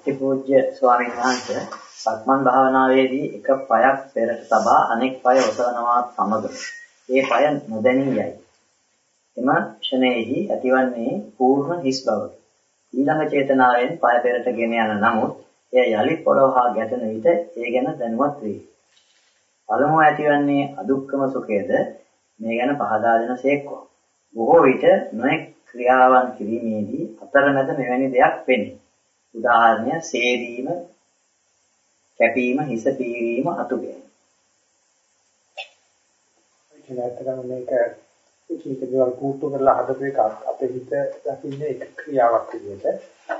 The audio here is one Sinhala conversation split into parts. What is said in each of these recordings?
අතිපූජ්‍ය ස්වාමීන් වහන්සේ සක්මන් භාවනාවේදී එක පායක් පෙරට තබා අනෙක් පාය ඔසවනවා සමග ඒ පාය නොදැනී යයි. එම ක්ෂණයෙහි ඇතිවන්නේ පූර්ණ හිස් බවකි. ඊළඟ චේතනාවෙන් පාය පෙරට ගෙන යන නමුත් එය යලිත් පොළොව හා ගැටෙන විට ඒ ගැන දැනුවත් වේ. පළමුව ඇතිවන්නේ අදුක්කම සුඛයද මේ ගැන පහදා දෙන සේක්වා. බොහෝ විට නොඑක් ක්‍රියාවන් කිරීමේදී අතරමැද මෙවැනි දෙයක් වෙන්නේ. උදාහරණය සේදීම, කැපීම, හිස පීරීම, අතුගැනීම. ඒකතරම මේක කීක දේවල් කූට්ටු කරලා හදපු එකක් අපේ හිත දකින්නේ එක ක්‍රියාවක් විදිහට.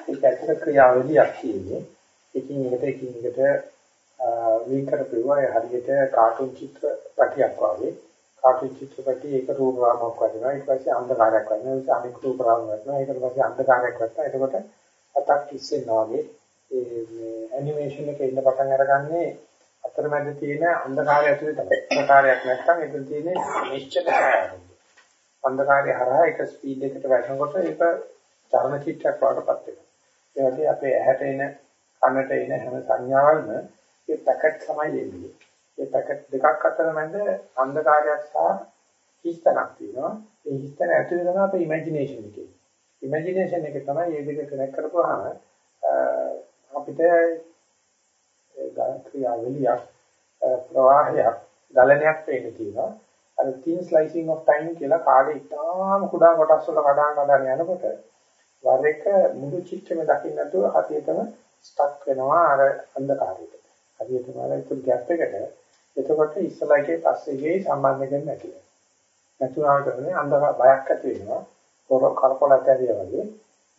ඒක ඇත්තට ක්‍රියාවලියක් කියන්නේ. එකින් එකට එකින් එකට වෙන් කරපුවා හරියට කාටුන් චිත්‍ර පැටියක් වගේ. කාටුන් චිත්‍රපටි ඒක රූප රාමයක් වදිනවා. ඊට පස්සේ අන්ධකාරයක් වදිනවා. ඊට අනෙක් රූප රාමයක් වදිනවා. ඊට පස්සේ අන්ධකාරයක් වදිනවා. එතකොට අතක් ඉස්සෙනවා වගේ ඒ මේ ඇනිමේෂන් එකේ ඉන්න පටන් අරගන්නේ අතරමැද තියෙන අන්ධකාරය ඇතුලේ තමයි. අන්ධකාරයක් නැත්නම් ඒක තියෙන්නේ නිශ්චිත ඡායාවක්. අන්ධකාරය හරහා එක ස්පීඩ් එකකට වැටෙනකොට ඒක චර්ම චිත්‍රයක් වඩපත් වෙනවා. ඒ වගේ අපේ ඇහැට එන කනට එන හැම සංඥාවල්ම ඒ පැකට් තමයි එන්නේ. ඒ පැකට් දෙකක් අතර මැද අන්ධකාරයක් සහ හිස්තනක් තියෙනවා. ඒ හිස්තන ඇතුලේ තමයි අපේ ඉමේජිනේෂන් එකේ. ඉමේජිනේෂන් එක තමයි මේ දෙක කනෙක්ට් කරපුවාම අපිට ක්‍රියාවලියක් ප්‍රවාහයක් ගලණයක් වෙන්න තියෙනවා. අර thin slicing of time කියලා කාලේ ඉතාම කුඩා කොටස් වල කඩාන කඩාන යනකොට වර එක මුළු චිත්‍රෙම දකින්න නැතුව හතියටම ස්ටක් වෙනවා අර අන්ධකාරයට. හරියටම අර ඒක ගැප් එකට එතකොට ඉස්සලා එකේ පස්සේ ගියේ සම්බන්ධයෙන් නැති වෙනවා. නැතුණාට කරන්නේ අන්ධකාර බයක් ඇති වෙනවා. පොර කරකොලක් ඇරියා වගේ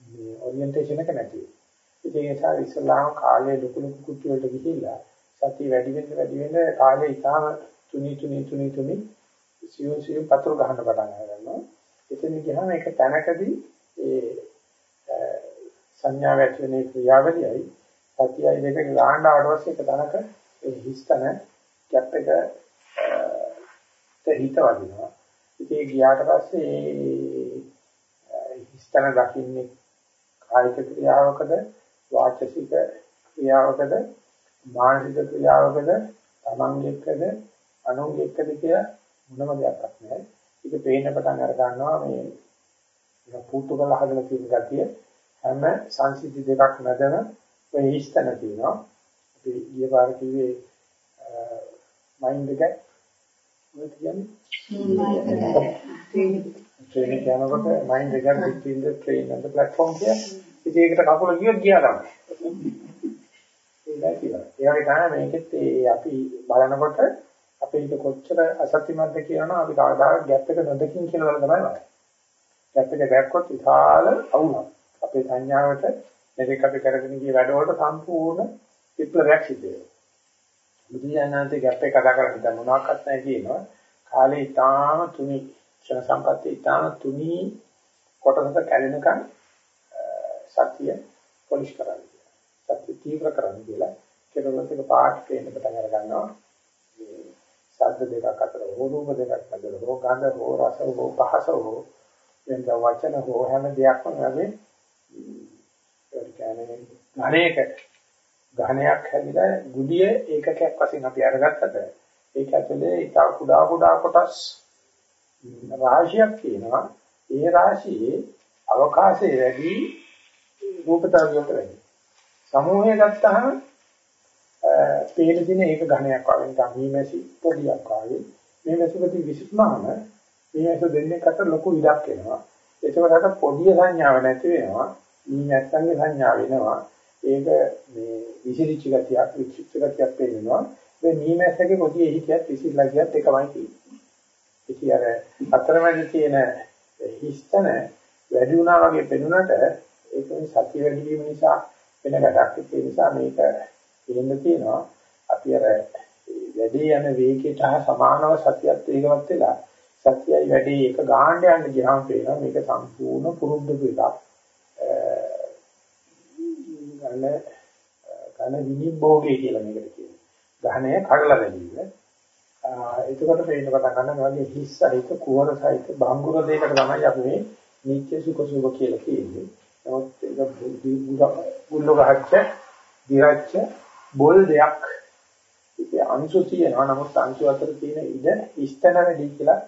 මේ ඔරියන්ටේෂන් එක නැති වෙනවා. ඒ නිසා ඉස්සලාම කාලේ ලොකු ලොකු කුටි වලට ගිහිල්ලා සතිය වැඩි වෙන්න වැඩි වෙන්න කාලේ ඉතාම තුනි තුනි තුනි තුනි සියුම් සියුම් පතුරු ගන්න පටන් ගන්නවා. එතන ගියාම ඒක තැනකදී ඒ සංඥා වැටෙන ක්‍රියාවලියයි සතියයි දෙක ගාන්න ආවට පස්සේ එක තැනක ඒ හිස්තන කැප් එක හිත වදිනවා. ඉතින් ගියාට පස්සේ හිස්තන දකින්නේ කායික ක්‍රියාවකද වාචසික ක්‍රියාවකද මානසික ක්‍රියාවකද තමන්ගෙකද අනුන්ගෙකද කියලා මොනම දෙයක් නැහැ. ඒක පේන්න පටන් අර ගන්නවා මේ පුතු කරලා හදලා තියෙන ගතිය හැම සංසිද්ධි දෙකක් නැදම ඔය හිස්තන තියෙනවා. අපි ඊයේ පාර කිව්වේ මයින්ඩ් එක මොකද කියන්නේ? ට්‍රේනින් යනකොට මයින්ඩ් එක between the train and the platform කිය. ඉතින් ඒකට කකුල ගියොත් ගියා තමයි. ඒකයි කියලා. ඒ වගේ තමයි මේකෙත් අපි බලනකොට අපේ හිත කොච්චර අසත්‍යමත්ද කියනවා අපි කවදාවත් ගැප් එක නොදකින් කියලා තමයි බලන්නේ. ගැප් එක දැක්කොත් විශාල අවුලක්. අපේ සංඥාවට මේක අපි කරගෙන ගිය වැඩවලට සම්පූර්ණ විප්ලවයක් සිද්ධ වෙනවා. බුදුජානනාන්තේ ගැප් එක කතා කරලා දැන් මොනවාක්වත් නැහැ කියනවා. කාලේ ඊටාම තුනි ක්ෂණ සම්පත්‍ය ඊටාම තුනි කොටසක කැඩෙනකන් සත්‍ය පොලිෂ් කරන්න. සත්‍ය තීව්‍ර කරන්න කියලා කෙනෙකුට එක පාට පේන්න පටන් අර ගන්නවා. ශබ්ද දෙකක් අතර හෝ රූප දෙකක් අතර හෝ ගන්ධ හෝ රස හෝ පහස හෝ එන්න වචන හෝ හැම දෙයක්ම වගේ ඒ කියන්නේ ඝණයක ඝණයක් හැදිලා ගුඩිය ඒකකයක් වශයෙන් අපි අරගත්තට ඒක ඇතුලේ ඉතා කුඩා කුඩා කොටස් රාශියක් තියෙනවා. ඒ රාශියේ අවකාශයේ වැඩි රූපතාවියට වැඩි. සමූහය ගත්තාම පේන දින ඒක ඝණයක් වගේ නිකන් මීමැසි පොඩියක් වගේ. මේ මැසිපති විසුතුනාම මේ ඇස දෙන්නේ අතර ලොකු ඉඩක් එනවා. ඒකකට පොඩි සංඥාව නැති වෙනවා. මීමැස්සන්ගේ සංඥාව වෙනවා ඒක මේ විසිරිච්ච ගතියක් විචිත්ත ගතියක් පේනවා මේ මීමැස්සගේ පොඩි එහිකියත් විසිරලා කියත් එකමයි තියෙන්නේ. ඉතින් අර අතරමැද තියෙන හිස්තන වැඩි වුණා වගේ පෙනුනට ඒක සතිය වැඩි වීම නිසා වෙන වැඩක් ඒ නිසා මේක එහෙම තියෙනවා අපි අර වැඩි යන වේගයට හා සමානව සතියත් වේගවත් වෙලා සතියයි වැඩි එක ගාහන්න යන්න ගියාම පේනවා මේක සම්පූර්ණ පුරුද්දක එකක් ගන්න ගන්න විනිභෝගය කියලා මේකට කියනවා. ගහණය කඩලා බැලීම. එතකොට පේන්න පටන් ගන්න මේ වගේ හිස් සහිත කුවර සහිත බංගුර දෙයකට තමයි අපි මේ නිත්‍ය සුඛ සුභ කියලා කියන්නේ. නමුත් ඒක බුද්ධ ගුල්ල ගහච්ච ඉරච්ච බොල් දෙයක්. ඒ අංශු තියෙනවා. නමුත් අංශු අතර තියෙන ඉඩ ඉස්තන වැඩි කියලා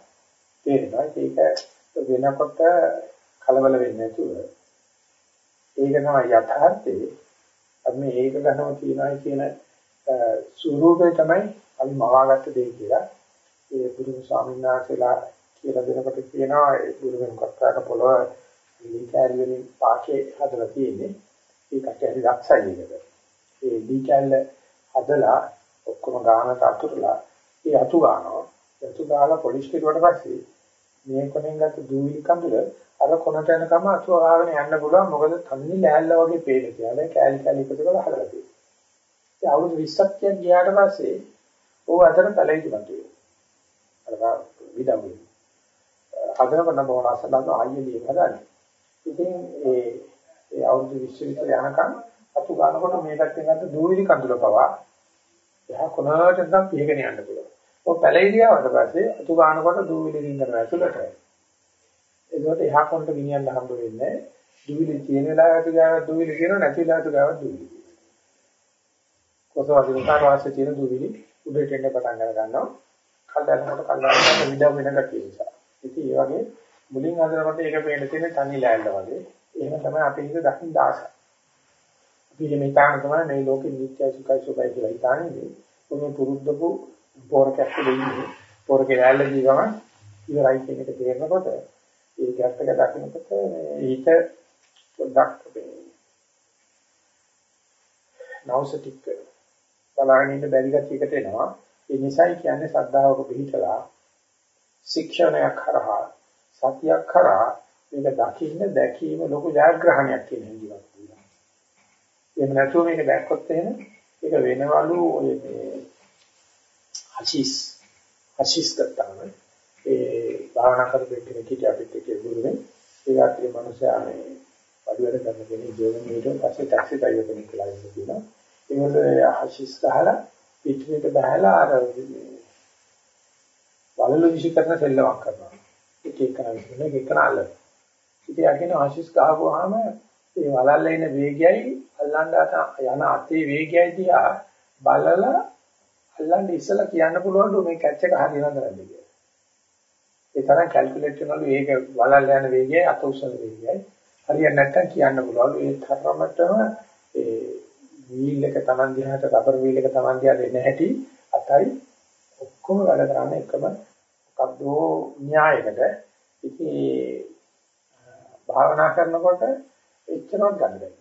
තේරෙනවා. ඒක වෙනකොට කලබල වෙන්නේ නැතුව. ඒක තමයි යථාර්ථය. අපි මේ ඒක ගන්නව තියනයි කියන ස්වරූපය තමයි අපි මවාගත්ත දේ කියලා. ඒ බුදුන් ස්වාමීන් වහන්සේලා කියලා දෙනකොට කියනවා ඒ බුදුන් කතාක පොළව දීකැල් වලින් පාකේ හදලා තියෙන්නේ. ඒකට හරි දක්ෂයි ඒකට ඒ දීකැල් හදලා ඔක්කොම ගානට අතුරලා ඒ අතු ගන්නවා. අතු ගාලා පොලිෂ් කරුවට පස්සේ මේ කොනෙන් ගත්ත දූවිලි කඳුල අර කොනට යනකම අතු ගාගෙන යන්න පුළුවන්. මොකද තන්නේ ලෑල්ල වගේ පේන කියලා. කෑලි කෑලි එකතු කරලා හදලා තියෙනවා. ඒ අවුරුදු 20ක් ගියාට පස්සේ ඕව අතර පැලෙයිද මතුවේ අර විඩවුයි හදනකොට බොහොම අසලන ආයෙත් හදන්නේ ඉතින් ඒ ඒ අවුරුදු 20 විතර යනකම් අතු ගන්නකොට මේ පැත්තෙන් ගත්ත දූවිලි කඳුල පවා එහා කොනකට නම් පිහගෙන යන්න පුළුවන්. ඔය පැලිරියාවට පස්සේ අතු ගන්නකොට දූවිලි රින්ගන ඇතුළට. ඒකට එහා කොනට ගෙනියන්න හම්බ වෙන්නේ දූවිලි තියෙන වෙලාවට අතු ගාව දූවිලි තියෙන නැති වෙලාවට අතු ගාව දූවිලි. කොසවදින කාර්යවාසයේ තියෙන දූවිලි උඩට එන්න පටන් ගන්නවා. කල්දානකොට කල්දානකොට විඩව වෙන ගැටිය නිසා. ඉතින් ඒ වගේ මුලින් හදනකොට ඒක පේන තියෙන තනි ලෑල්ල වගේ. එහෙම තමයි අපි හිත දකින්න ආසයි. අපි මේ හිතාන තමයි මේ ලෝකෙ නිත්‍ය සුඛයි සුඛයි කියලා හිතාන්නේ. මොනේ පුරුද්දපු පෝරකයක් දෙන්නේ. පෝරකේ ලෑල්ල දීගම ඉවරයි කියන එක තේරෙනකොට ඒ ගැටක දකින්නකොට හිත පොඩ්ඩක් නවසටික් බලහින්න ඉන්න බැරි ගැටියකට එනවා. ඒ නිසයි කියන්නේ ශ්‍රද්ධාවක පිහිටලා ශික්ෂණයක් කරහා සතියක් කරා මේක දකින්න දැකීම ලොකු ජයග්‍රහණයක් කියන හින්දියක් තියෙනවා. එහෙම නැතුව මේක දැක්කොත් එහෙම ඒක වෙනවලු ඔය මේ හෂිස් හෂිස් ගත්තාම ඒ භාවනා කරපු කෙනෙක් හිටිය අපිට කිය ගුරුනේ ඒකට මේ මිනිස්යා මේ පඩුවර කරන කෙනෙක් ජීවන මීටර් පස්සේ ටැක්සි ඩ්‍රයිවර් කෙනෙක් කියලා ඉන්නවා. ඒකට හෂිස් ගහලා පිටිපිට බහලා අර වලලු විශ් කරන සෙල්ලමක් කරනවා. එක එක කරගෙන එක එක අල්ලන. ඉතින් යකින ආශිස් ගහපුවාම ඒ වලල්ල එන වේගයයි අල්ලන්න යන අතේ වේගයයි දිහා බලලා අල්ලන්න ඉස්සලා කියන්න පුළුවන්ලු මේ කැච් එක හරියනවද නැද්ද කියලා. ඒ තරම් කැල්කියුලේට් කරනලු ඒක වලල්ල යන වේගයයි අත උස්සන වේගයයි හරියන්නේ නැත්තම් කියන්න පුළුවන්ලු ඒ තරමටම ඒ වීල් එක Taman දිහාට රබර් වීල් එක Taman දිහාට එන හැටි අතයි ඔක්කොම වැඩ කරන්නේ එකම මොකද්ද න්‍යායකට ඉතින් භාවනා කරනකොට එච්චරවත් ගන්න බැහැ.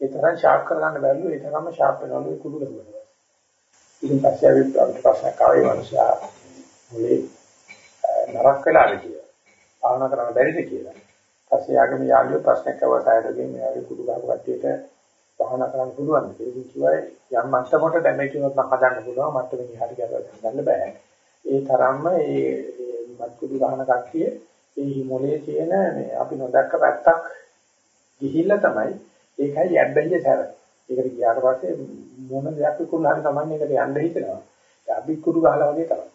ඒ තරම් ෂාප් කරගන්න බැල්ලු ඒ තරම්ම ෂාප් වෙනවලු ඒ කුඩු කරුවා. ඉතින් පස්සේ අපි ප්‍රශ්න කාවේ මනුෂයා මොලේ නරක වෙලාද කියලා. භාවනා කරන්න බැරිද කියලා. පස්සේ යාගම යාළුවෝ ප්‍රශ්නයක් අවසායදදී මේ වගේ කුඩු ගහපු කට්ටියට භාවනා කරන්න පුළුවන්. ඒක කිව්වා යම් මට්ටමකට ඩැමේජ් වුණොත් නම් හදන්න පුළුවන්. මට්ටමකින් හරි ගැලවෙන්න ගන්න බෑ. ඒ තරම්ම ඒ මත්කුඩු ගහන කට්ටිය ඒ මොලේ තියෙන මේ අපි නොදැක්ක පැත්තක් ගිහිල්ලා තමයි ඒකයි යැබ්බැහිය සැර. ඒකට ගියාට පස්සේ මොන දෙයක් විකුණන හරි තමයි ඒකට යන්න හිතෙනවා. ඒ අපි කුඩු ගහලා වගේ තමයි.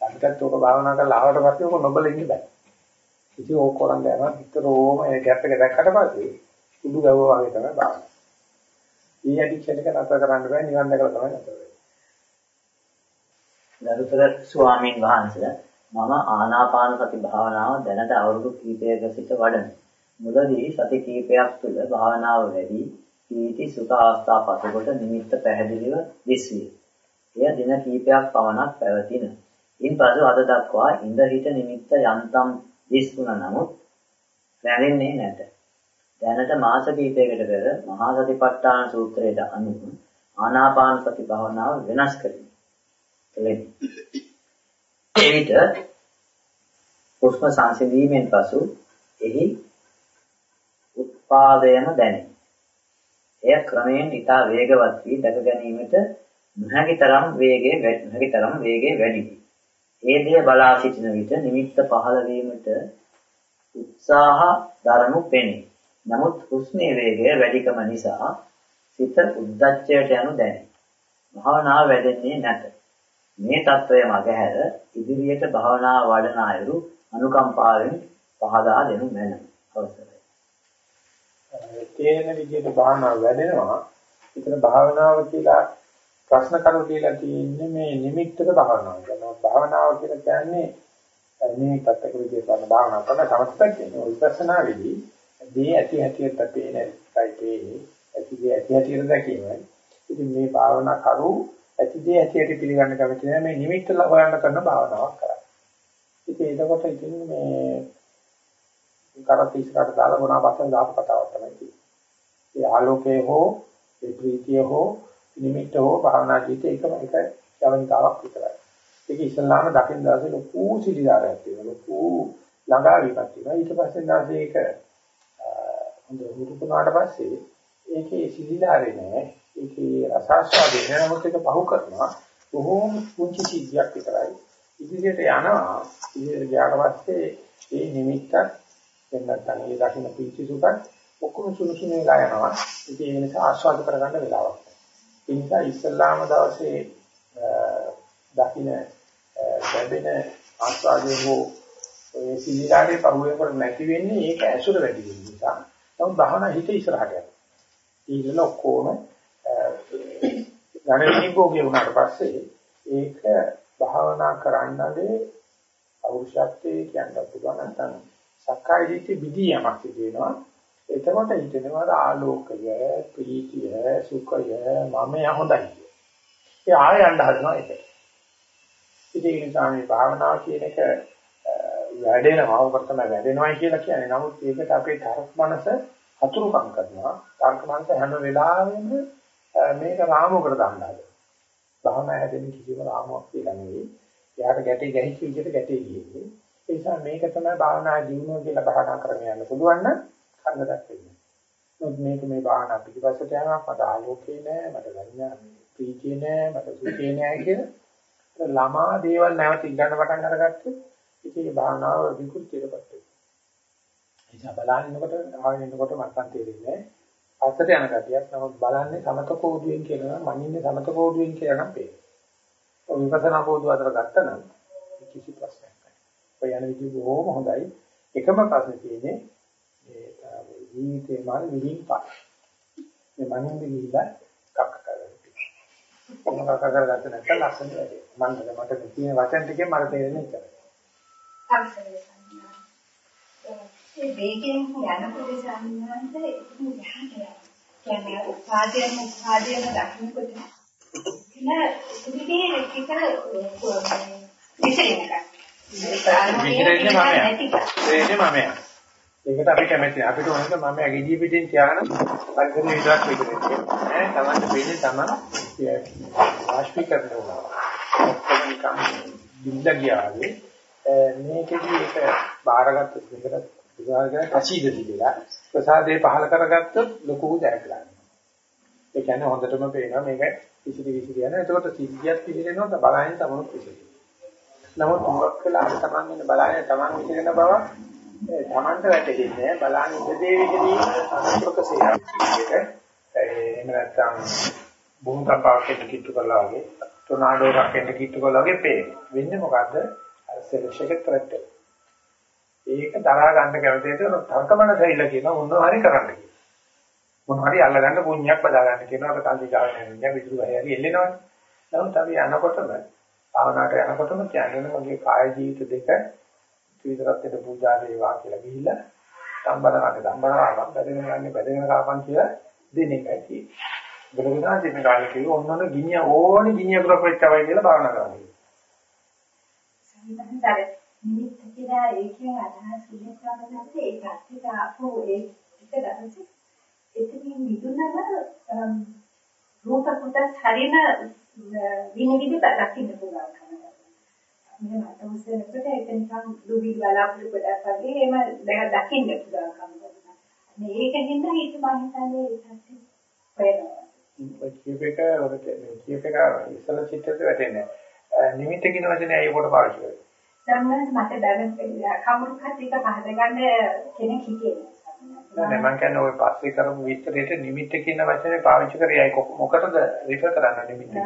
අපිටත් ඕක භාවනා කරලා ආවට පස්සේ ඕක නොබල ඉන්න බෑ. ඉතින් ඕක කරන් යනවා විතරෝම ඒ ગેප් එක දැක්කට පස්සේ කුඩු ගවවා වගේ තමයි භාවනා. ඊ ඇඩික්ෂන් එක නතර කරන්න බෑ නිවන් දැකලා තමයි නතර වෙන්නේ. ගරුතර ස්වාමීන් වහන්සේ මම ආනාපාන සති භාවනාව දැනට අවුරුදු කිහිපයක සිට වඩන. මුලදී සති කිහිපයක් තුළ භාවනාව වැඩි පීති සුඛ අවස්ථා පසුකොට නිමිත්ත පැහැදිලිව දිස්විය. එය දින කිහිපයක් පමණක් පැවතින. ඉන්පසු අද දක්වා ඉඳ හිට නිමිත්ත යන්තම් දිස්ුණ නමුත් දැනෙන්නේ නැත. දැනට මාස කිහිපයකට පෙර මහා සතිපට්ඨාන සූත්‍රයට අනුව ආනාපාන සති භාවනාව වෙනස් කරමි. වෙන්නේ. එවිට හුස්ම සංසිඳීමෙන් පසු එහි උත්පාදයම දැනේ. එය ක්‍රමයෙන් ඉතා වේගවත් වී දැක ගැනීමට නොහැකි තරම් වේගයේ නොහැකි තරම් වේගයේ වැඩි වී. ඒ දෙය බලා සිටින විට නිමිත්ත පහළ වීමට උත්සාහ දරනු පෙනේ. නමුත් හුස්මේ වේගය වැඩිකම නිසා සිත උද්දච්චයට යනු දැනේ. භාවනාව වැඩෙන්නේ නැත. මේ తত্ত্বය මගහැර ඉදිරියට භාවනාව වඩන අයුරු අනුකම්පාවෙන් පහදා දෙනු මැනවි. අවසරයි. තේරෙන විදිහට භාවනාව වැඩෙනවා. ඒතර භාවනාව කියලා ප්‍රශ්න කරු කියලා තියෙන්නේ මේ නිමිත්තට භාවනාව කරනවා. භාවනාව කියලා කියන්නේ මේ පැත්තක විදිහට කරන භාවනාව තමයි සමස්තයක් කියන්නේ. විපස්සනා විදිහේ මේ ඇති හැටියට පේන එකයි ඇතිදී ඇති හැටියට දැකීමයි. ඉතින් මේ භාවනා කරු ඇතිදී ඇතියට පිළිගන්න කැමති නැහැ මේ නිමිත්ත හොයන්න කරන භාවනාවක් කරා. ඉතින් එතකොට ඉතින් මේ කරත් ඉස්සරහට දාලා මොනවාක්ද දාපු කතාවක් තමයි තියෙන්නේ. ඒ ආලෝකයේ හෝ ඒ ප්‍රීතිය හෝ නිමිත්ත හෝ භාවනා ජීවිතේ එකම එක යවනිකාවක් විතරයි. ඒක ඉස්ලාම දකින්න දැසේ ලොකු සිලිදාරයක් තියෙනවා. ලොකු ළඟා විපත් තියෙනවා. ඊට පස්සේ දැසේ ඒක හොඳ හුරුකුනාට පස්සේ ඒකේ සිලිදාරේ නෑ. ඒකේ රසාස්වාදේ නෑ. නමුත් ඒක පහු කරනවා. බොහෝම පුංචි සිද්ධියක් විතරයි. ඉදිරියට යනවා. ඉදිරියට ගියාට පස්සේ ඒ නිමිත්තත් එන්න නැත්නම් ඒ දකින්න පීචි සුඛත් ඔක්කොම සුළු සුළු වෙලා යනවා. ඉතින් ඒ නිසා ආස්වාද කරගන්න වෙලාවක්. ඒ නිසා ඉස්ලාම දවසේ දකින්න ලැබෙන ආස්වාදයේ හෝ ඒ සිලිලාගේ පරුවෙකට නැති වෙන්නේ ඒක ඇසුර වැඩි වෙන නිසා. නමුත් භවනා හිත ඉස්සරහට යනවා. ඊළඟ ඔක්කොම ගණනීයෝගේ වුණාට පස්සේ ඒක භාවනා කරන්නගේ අවශ්‍යත්වයේ කියන්න පුළුවන්. නැත්නම් සක්කාය දිට්ඨි විදි යමක් තියෙනවා. එතකොට හිතෙනවා ආලෝකය ප්‍රීතිය සුඛය මම හොඳයි ඒ ආය යන්න හදනවා ඒක. ඉතින් ඒ නිසා මේ භාවනාව කියන එක වැඩෙනවා. උකට තමයි වැඩෙනවයි කියලා කියන්නේ. නමුත් ඒකට අපේ තරක් මනස අතුරුකම් කරනවා. තරක් මනස හැම වෙලාවෙම මේක රාමුවකට දාන්නාද භාවනා හැදෙන කිසිම රාමුවක් කියලා නෙවෙයි. එයාට ගැටේ ගැහිච්ච විදිහට ගැටේ ගියේ ඒ නිසා මේක තමයි භාවනා ජීවනය කියලා භාවනා කරගෙන යන්න පුළුවන් නම් කරදරයක් වෙන්නේ. මොකද මේක මේ භාවනා පිටිපස්සට යනවා. මට ආලෝකේ නෑ මට ගන්න ප්‍රීතිය නෑ මට සුඛේ නෑ කියලා. ළමා දේවල් නැවත ඉගන්න පටන් අරගත්තොත් ඉතින් මේ භාවනාව විකෘතියටපත් වෙනවා. ඒ නිසා බලන්නකොට ආගෙන එනකොට මත්තන් තේරෙන්නේ පස්සට යන ගතියක් නමුත් බලන්නේ සමත කෝඩුවෙන් කියනවා මනින්නේ සමත කෝඩුවෙන් කියලා නම් පේනවා. ඔය විපස්සනා කෝඩුව අතර ගත්තා නම් කිසි ප්‍රශ්නයක් ඔය යන විදිහ බොහොම හොඳයි. එකම ප්‍රශ්නේ තියෙන්නේ ඒ ජීවිතේ මාන විහිං පාන. මේ මනින්ද ගිහිල්ලා කක්ක කරගෙන. කොහොමද කක්ක කරගත්තේ නැත්නම් ලස්සන වැඩේ. මම මට තියෙන වචන ටිකෙන් මට තේරෙන්නේ ඉතරයි. ඒ වේගයෙන් යනකොට සම්බන්ධ කියන්නේ කියන්නේ උපාදයෙන් උපාදයෙන් දකින්නකොට නේද ඉතින් ඒක විශේෂයක් විතරන්නේ මමයා. ඒකේ මමයා. ඒකට අපි කැමති. අපිට ඕනක මමයා ගෙඩිය පිටින් තියාගෙන පරිසරෙ විතරක් විතරන්නේ. ඈ තමන්ට වෙන්නේ තමන් ආශ්‍රිකරණ වුණා. ඔක්කොම නිකන් දින්න ගියාගේ මේකෙදි ඒක බාරගත්ත දෙකට විවාහගෙන කචීදති කියලා ප්‍රසාදේ පහල කරගත්තොත් ලොකු ජයග්‍රහණයක්. ඒ කියන්නේ හොඳටම පේනවා මේක විසිරි විසිරි යන. එතකොට සිද්ධියක් පිළිගෙනවා බලහින් තමයි විසිරි. නමුත් මොකක් වෙලා තමන් ඉන්න බලන්නේ තමන් විසිරෙන බව තමන්ට වැටහෙන්නේ බලන්න ඉඳදී විදිහේ අනුකූලක සේනාවක් එහෙම නැත්නම් බොහොම කපාවකට කිට්ටු කරලා වගේ ටොනාඩෝ රකෙන්ට කිට්ටු කරලා වගේ පේන. වෙන්නේ මොකද්ද? සෙලෙක්ෂන් එක ත්‍රෙට් එක. ඒක දරා ගන්න කැමතිද තර්කමන සෛල කියන මොනවා හරි කරන්න කියන. මොනවා හරි අල්ලගන්න පුණ්‍යක් බදා ගන්න කියනවා අපේ කන්දි ගාන යනවා විදුරු ගහේ හරි එල්ලෙනවනේ. නමුත් අපි යනකොටම භාවනාවට යනකොටම කියන්නේ මගේ කාය ජීවිත දෙක ත්‍රිවිධරත්නයට පූජා වේවා කියලා ගිහිල්ලා සම්බරකට සම්බරාවක් බැදගෙන යන්නේ බැදගෙන කාපන් කියලා දෙන එකයි තියෙන්නේ. බුදුරජාණන් දෙන කාලේ කිව්ව ඔන්නෝන ගිනිය ඕනි ගිනිය ප්‍රපෙච්චවයි කියලා භාවනා කරන්නේ. සම්බන්ධතර නිමිත්ත කියලා ඒකෙන් අදහස් ඉන්නකමද ඒ පැත්තට ආපු ඒ ටික දවසේ එතකින් මිදුනම රූප කොටස් හරින විනිවිද දකින්න පුළුවන් කම. මේ මට උස්සනකොට ඒක නිකන් දුවි බලාපොරොත්තු කොටස් වගේ එහෙම දැක දකින්න පුළුවන් කම. මේ ඒකෙන්ද හිත මම හිතන්නේ ඒකත් වෙනවා. ඔය කියපේක ඔය කියපේක ඉස්සල චිත්තයට වැටෙන්නේ. නිමිත්ත කියන වචනේ අය කොට පාවිච්චි කරේ. දැන් මට දැන කවුරු හරි එක පහද ගන්න කෙනෙක් හිතේ. නෑ මම කියන්නේ ඔය පස්සේ කරමු විස්තරේට නිමිත්ත කියන වචනේ පාවිච්චි කරේ අය මොකටද රිෆර් කරන්න නිමිත්ත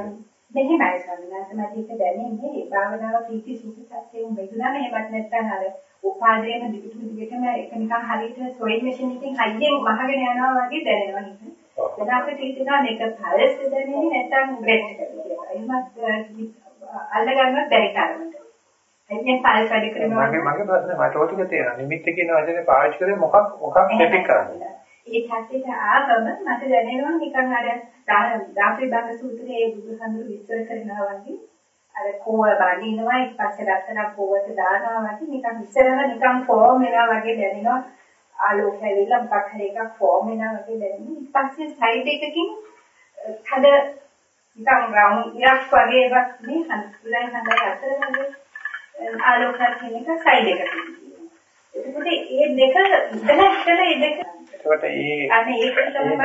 මෙහෙමයි සම්මත මට ඒක දැනෙන්නේ භාවනාව පීති සුඛ සත්‍යයෙන් බෙදුනම එහෙමත් නැත්නම් අර උපාදේන දිගටම දිගටම එක නිකන් හරියට සොයිල් මැෂින් එකකින් හයියෙන් වහගෙන යනවා වගේ දැනෙනවා නේද? දැන් අපිට හිතෙනවා මේක පල්ස් දැනෙන්නේ නැත්නම් බ්‍රෙත් කියලා. එහෙමත් අල්ල ගන්නවත් බැරි තරමට. එන්නේ පල්ස් වැඩ කරනවා. මගේ මගේ ප්‍රශ්නේ මට ඔය ටික තේරෙනවා. නිමිත්ත කියන වචනේ පාවිච්චි කරේ මොකක් මොකක් ඩෙපික් කරන්නේ? ඒ පැත්තට ආවම මට දැනෙනවා නිකන් අර දාපේ බංග සූත්‍රයේ බුදුහඳුරු විස්තර කරනවා වගේ අර කෝව බඳිනවා ඊට පස්සේ ලස්සන කෝවට දානවා වගේ නිකන් ඉස්සරහ නිකන් ෆෝම් වෙනවා වගේ දැනෙනවා ආලෝක ඇවිල්ලා මොකක් හරි එකක් ෆෝම් වෙනවා වගේ දැනෙනවා ඊට පස්සේ සයිඩ් එකකින් හද නිකන් රවුන්ඩ් එකක් වගේ එකක් මේ හන්දුලයි හඳයි අතර වගේ ආලෝකයක් කියන එක සයිඩ් එකකින් එතකොට මේ දෙක ඉතල ඉතල ඒ දෙක එතකොට ඒ අනේ ඒක තමයි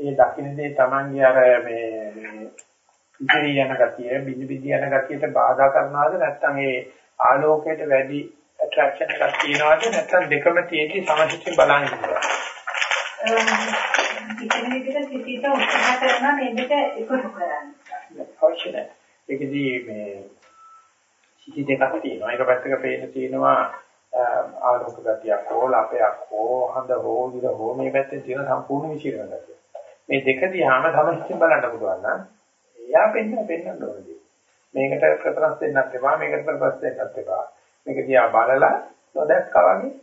ඒ දකින්නේ Tamange අර මේ ඉතිරි යන ගතිය, බිනි බිනි යන ගතියට බාධා කරනවාද නැත්නම් ඒ ආලෝකයට වැඩි ඇට්‍රැක්ෂන් එකක් තියනවාද නැත්නම් දෙකම තියෙදි සමහිතින් බලන්න ඉන්නවා. ඉතින් මේක සිතිට උත්සාහ කරනවා මේ දෙක එකතු කරන්න. අවශ්‍ය නැහැ. ඒකදී මේ සිටි දෙකක් තියෙනවා. එක පැත්තක පේන තියෙනවා ආලෝක ගතියක් හෝ ලාපයක් හෝ හඳ හෝ ඉර හෝ මේ පැත්තේ තියෙන සම්පූර්ණ විචිරණ ගතිය. මේ දෙක දිහාම සමහිතින් බලන්න පුළුවන් නම් එයා පෙන්න පෙන්නන්න ඕනේ. මේකට ප්‍රෙෆරන්ස් දෙන්නත් එපා මේකට ප්‍රෙෆරන්ස් දෙන්නත් එපා. මේක දිහා බලලා නොදැක්කා වගේ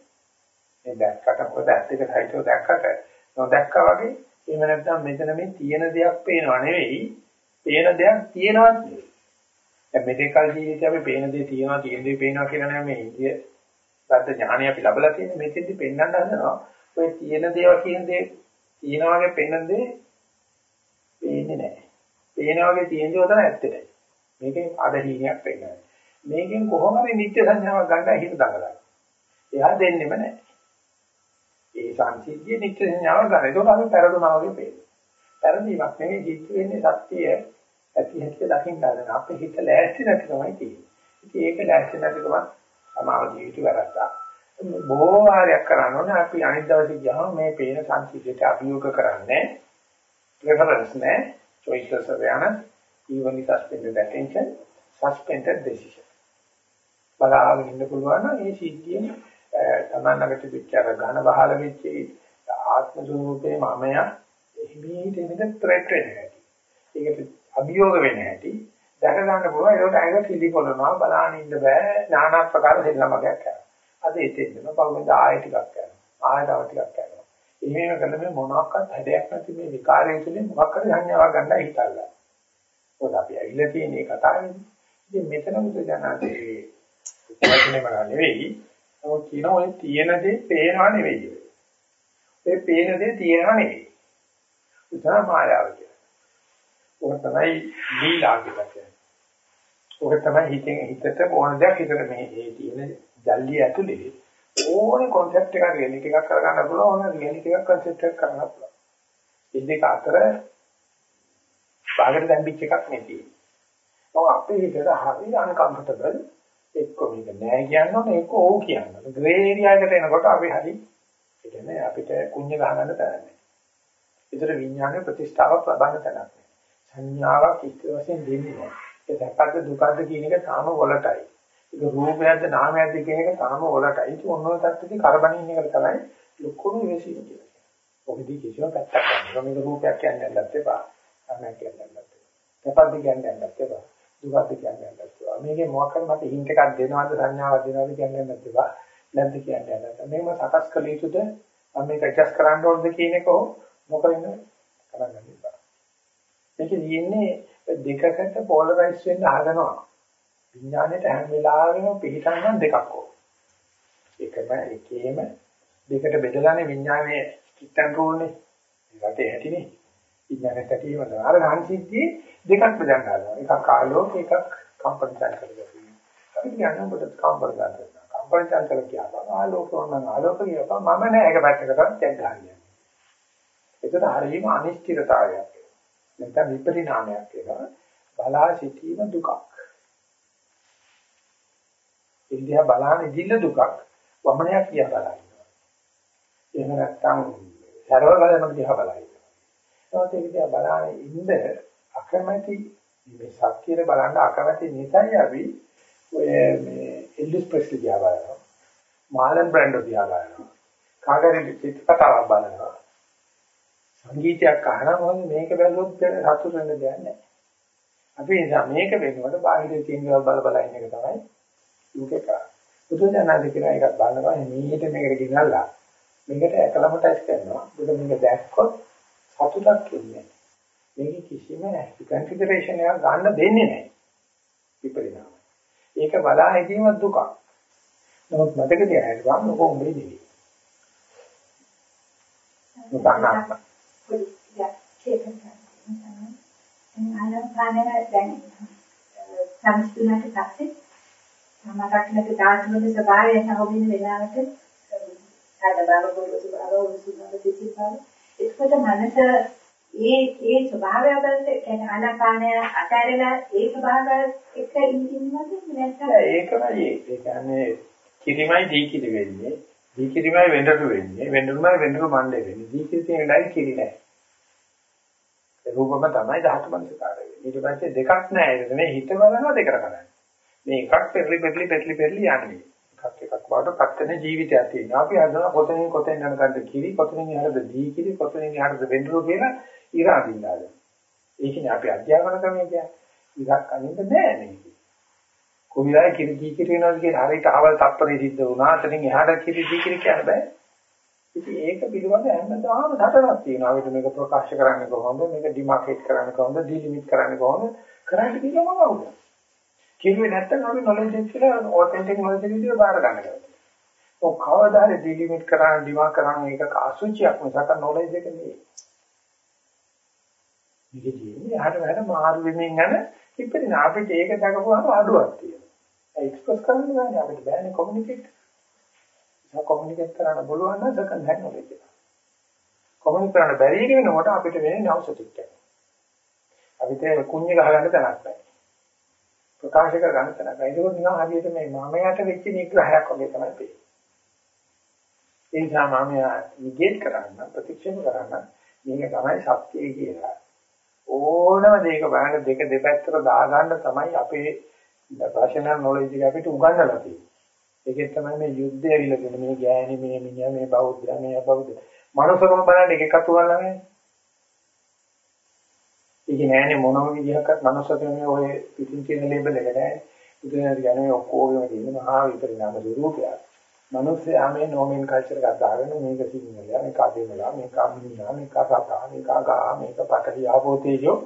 මේ දැක්කට පොත ඇත්ත එක සයිටෝ දැක්කට නොදැක්කා වගේ එහෙම නැත්නම් මෙතන මේ තියෙන දෙයක් පේනව නෙවෙයි පේන දෙයක් තියෙනවත් නෙවෙයි. දැන් මෙතෙකල් ජීවිතේ අපි පේන දේ තියෙනවා තියෙන දේ පේනවා කියලා නෑ මේ ඉන්දිය සත්‍ය ඥානය අපි ලැබලා තියෙන්නේ මෙතෙන්දි පෙන්වන්න හදනවා. ඔය තියෙන දේවා කියන දේ තියෙනවා වගේ පෙන්වන දේ පේන්නේ නැහැ. පේන වගේ තියෙනවා තමයි ඇත්තටයි. මේකෙන් අදහීනයක් වෙන්නේ. මේකෙන් කොහොම හරි නිත්‍ය සංඥාවක් ගන්න හිත දඟලනවා. එයා දෙන්නෙම නැහැ. ඒ සංසිද්ධිය නිත්‍ය සංඥාවක් ගන්න. ඒක අපි පෙරදුනා වගේ පේනවා. පෙරදීමක් නෙවෙයි හිත වෙන්නේ සත්‍යය ඇති හැටි දකින්න ගන්න. අපේ හිත ලෑස්ති නැති තමයි තියෙන්නේ. ඉතින් ඒක ලෑස්ති නැතිකම සමාව ජීවිත වැරද්දා. බොහෝ වාරයක් කරන්න ඕනේ අපි අනිත් දවසේ ගියාම මේ පේන සංසිද්ධියට අභියෝග කරන්නේ ප්‍රෙෆරන්ස් නැහැ choiceless awareness, evenly suspended attention, suspended decision. බලාගෙන ඉන්න පුළුවන් නම් මේ සිද්ධියෙන් තමන් ළඟට පිට අර ඝන බහල වෙච්ච ආත්ම ස්වરૂපේ මමයා එහිමීට එමෙද ත්‍රෙට් වෙන හැටි. ඒකට අභියෝග වෙන හැටි දැක ගන්න පුළුවන් ඒකට ඇඟ කිලිකොනවා බලාගෙන ඉන්න බෑ নানা ආකාර දෙන්නමගයක් කරනවා. අද එතෙන්දම පහුවෙන්ද ආයෙ ටිකක් කරනවා. ආයෙ තව ටිකක් කරනවා. එහෙම කළම මොනවාක්වත් හැඩයක් නැති මේ විකාරය තුළින් මොකක් හරි සංඥාවක් ගන්නයි හිතන්නේ. මොකද අපි ඇවිල්ලා තියෙන මේ කතාවේදී ඉතින් මෙතන මුද ජනාදී වචනේ මරා නෙවෙයි නමුත් කියන ඔය තියෙන දේ පේනවා නෙවෙයි. ඒ පේන දේ තියෙනවා නෙවෙයි. උදා මායාව කියන්නේ. ඔක තමයි ලීලා කියන්නේ. ඔක තමයි හිතෙන් හිතට ඕන දෙයක් හිතට මේ තියෙන ජල්ලිය ඇතුලේ ඕනේ concept එකක් reality එකක් කරගන්න පුළුවන් ඕන reality එකක් concept එකක් කරගන්න පුළුවන්. මේ දෙක අතර බාහිර දැම්පිච් එකක් නෙදී. ඔව් අපේ හිතට හරි uncomfortable එක්ක මේක නෑ කියනකොට එක්ක ඕ කියනවා. ග්‍රේ ඒරියා එකට එනකොට අපි හරි ඒ කියන්නේ අපිට කුණ්‍ය ගහගන්න තැන නෑ. ඒතර විඥානයේ ප්‍රතිස්ථාවක් ලබන්න තැනක් නෑ. සංඥාවක් ඉස්ත වශයෙන් දෙන්නේ නෑ. ඒ සැපද දුකද කියන එක තාම වලටයි. ඒක රූපයක්ද නාමයක්ද කියන එක තාම ඔලටයි. ඒක ඔන්නෝ තත්ත්වෙදි කරබනින්න එක තමයි ලොකුම වෙසීම කියන්නේ. ඔකදී කිසිම පැත්තක් නැහැ. මේක රූපයක් කියන්නේ නැත්නම් එපා. නාමයක් කියන්නේ නැත්නම් එපා. තපද්ද කියන්නේ නැත්නම් එපා. දුකද්ද කියන්නේ නැත්නම් එපා. මේකේ මොකක් හරි මට හින්ට් එකක් දෙනවද සංඥාවක් දෙනවද කියන්නේ නැත්නම් එපා. නැද්ද කියන්නේ නැත්නම් මේක සකස් කළ යුතුද? මම මේක ඇඩ්ජස්ට් කරන්න ඕනද කියන එක මොකරින්ද කරන්න එපා. මේකේ තියෙන්නේ දෙකකට පෝලරයිස් වෙන්න හදනවා. විඥාණයට හැම වෙලාවෙම පිළිතන්න දෙකක් ඕන. එකම එකේම දෙකට බෙදලානේ විඥානයේ කිත්තන් රෝල්නේ. ඒකට ඇතිනේ. විඥානයට ඇතිවම අර සංසිද්ධියේ දෙකක් බෙදන්න හදනවා. එකක් ආලෝක එකක් කම්පන චංචල අපි කියන්නේ ඔබට කම්පන චංචල. කම්පන චංචල කියනවා ආලෝක වුණා ආලෝක කියපුවා මම නෑ ඒක පැත්තකට දැන් ගහන්නේ. ඒකට හරියම අනිශ්චිතතාවයක්. නැත්නම් විපරිණාමයක් වෙනවා. බලා සිටීම දුකක්. ඉන්දියා බලන ඉදිල්ල දුකක් වමනයක් කියා බලනවා. එහෙම නැත්නම් සරව බලන දිහා බලනවා. ඒවත් ඒක දිහා බලන ඉන්න අකමැති මේ සත්‍යය බලන්න අකමැති නිසායි අපි ඔය මේ එල්විස් ප්‍රෙස්ලි දිහා බලනවා. මාලන් බ්‍රැන්ඩෝ දිහා බලනවා. කාගරි චිත්‍රකතාවක් බලනවා. සංගීතයක් අහනවා මේක බැලුවොත් සතුට වෙන්න දෙයක් නැහැ. අපි නිසා මේක වෙනකොට බාහිර තියෙන දේවල් බල බල ඉන්න එක තමයි ලෝකේ කරන්නේ. බුදුදහමේ කියන එකක් බලනවා මේකට මේකට ගෙනල්ලා මේකට එකලමටයිස් කරනවා. බුදු මේක දැක්කොත් සතුටක් එන්නේ. මේක කිසිම කන්ෆිගරේෂන් එකක් ගන්න දෙන්නේ නැහැ. විපරිණාම. ඒක බලා හිතීම දුකක්. නමුත් මතක තියාගන්න මොකෝ උඹේ නෙවෙයි. මුතන්නාත්ම. ආනපානය දැන් සම්පූර්ණට පස්සේ සමහරකට ධාතුවල ස්වභාවය සහෝබින වෙලාවට ආද බව පොළොස් බව උසුනම තිතිපාව එතකොට මනස ඒ ඒ ස්වභාවය වලට කියන්නේ ආනාපානය අතහැරලා ඒ ස්වභාවය එක්ක ඉන්නවද නැත්නම්? ඒකමයි. ඒ කියන්නේ කිරිමයි දීකිරි වෙන්නේ. දීකිරිමයි වෙඬරු වෙන්නේ. වෙඬරුමයි වෙඬරු මණ්ඩේ වෙන්නේ. දීකිරි තියෙන වෙලාවේ කිරි නැහැ රූපම තමයි ධාතු මනසකාරය. ඊට පස්සේ දෙකක් නැහැ ඒක නෙමෙයි හිත බලනවා දෙකට කරන්නේ මේ එකක් පෙරලි පෙරලි පෙරලි පෙරලි යන්නේ. එකක් එකක් වඩ පත්තන ජීවිතයක් තියෙනවා. අපි හදන කොතනින් කොතෙන් යනකන්ද කිරි කොතනින් යනද දී කිරි කොතනින් යනද වෙඬරු කියලා ඉරා දින්නාද ඒ කියන්නේ අපි අධ්‍යාපන ක්‍රමය කියන්නේ. ඉරක් අනින්ද නෑ මේක. කොවිලා කිරි දී කිරි වෙනවාද කියලා හරියට අවල් තප්පරේ සිද්ධ වුණා. අතනින් එහාට කිරි දී කිරි කියන්න බෑ. ඉතින් ඒක පිළිබඳ හැමදාම සටනක් තියෙනවා. අපිට මේක ප්‍රකාශ කරන්නේ කොහොමද? මේක ඩිමාකේට් කරන්නේ කොහොමද? ඩිලිමිට් කරන්නේ කොහොමද? කරන්නේ කියලා මම අවුලක් කිව්වේ නැත්නම් අපි knowledge එක කියලා authentic knowledge එක විදිහට බාර ගන්න කියලා. ඔව් කවදා හරි ඩිලිමිට් කරන්න ඩිමා කරන්න ඒක අසුචියක් මිසක knowledge එක නෙවෙයි. මේකදී යහට වැඩ මාරු වෙමින් යන ඉතින් අපිට ඒක දකපුවාම අඩුවක් තියෙනවා. ඒ එක්ස්ප්‍රස් කරන්න බෑනේ අපිට බෑනේ කොමියුනිකේට්. ඒක කොමියුනිකේට් කරන්න බලුවා නම් සකන් හැන් knowledge එක. කොමියුනිකේට් කරන්න බැරි වෙනකොට අපිට වෙන්නේ නවසටික් එක. අපිට කුණ්‍ය ගහගන්න තැනක් නැහැ. ප්‍රකාශ කර ගන්න තැනක. ඒක නිකන් හරියට මේ මමයට වෙච්ච නිග්‍රහයක් වගේ තමයි පේන්නේ. ඒ නිසා මමයා නිගේට් කරන්න ප්‍රතික්ෂේප කරන්න මේක තමයි සත්‍යය කියලා. ඕනම දෙයක බලන්න දෙක දෙපැත්තට දාගන්න තමයි අපේ ප්‍රොෆෙෂනල් නොලෙජ් එක අපිට උගන්වලා තියෙන්නේ. ඒකෙන් තමයි මේ යුද්ධය ඇවිල්ලා තියෙන්නේ. මේ ගෑණි මේ මිනිහා මේ බෞද්ධ මේ අබෞද්ධ. මනුස්සකම බලන්න එක එකතු කරලා නැහැ. ඒක නෑනේ මොනම විදිහකට මනුස්සකමේ ඔය පිටින් කියන ලේබල් එක නෑ. ඉතින් කියන්නේ ඔක්කොගෙම තියෙන මහා විපරිණාම ස්වරූපයක්. මිනිස්සයා මේ නෝමෙන් කල්චර් එකක් දාගෙන මේක සිංහලයා මේක අදේමලා මේක අමිනා මේක සතා මේක ගා මේක පටලිය ආපෝතේජෝ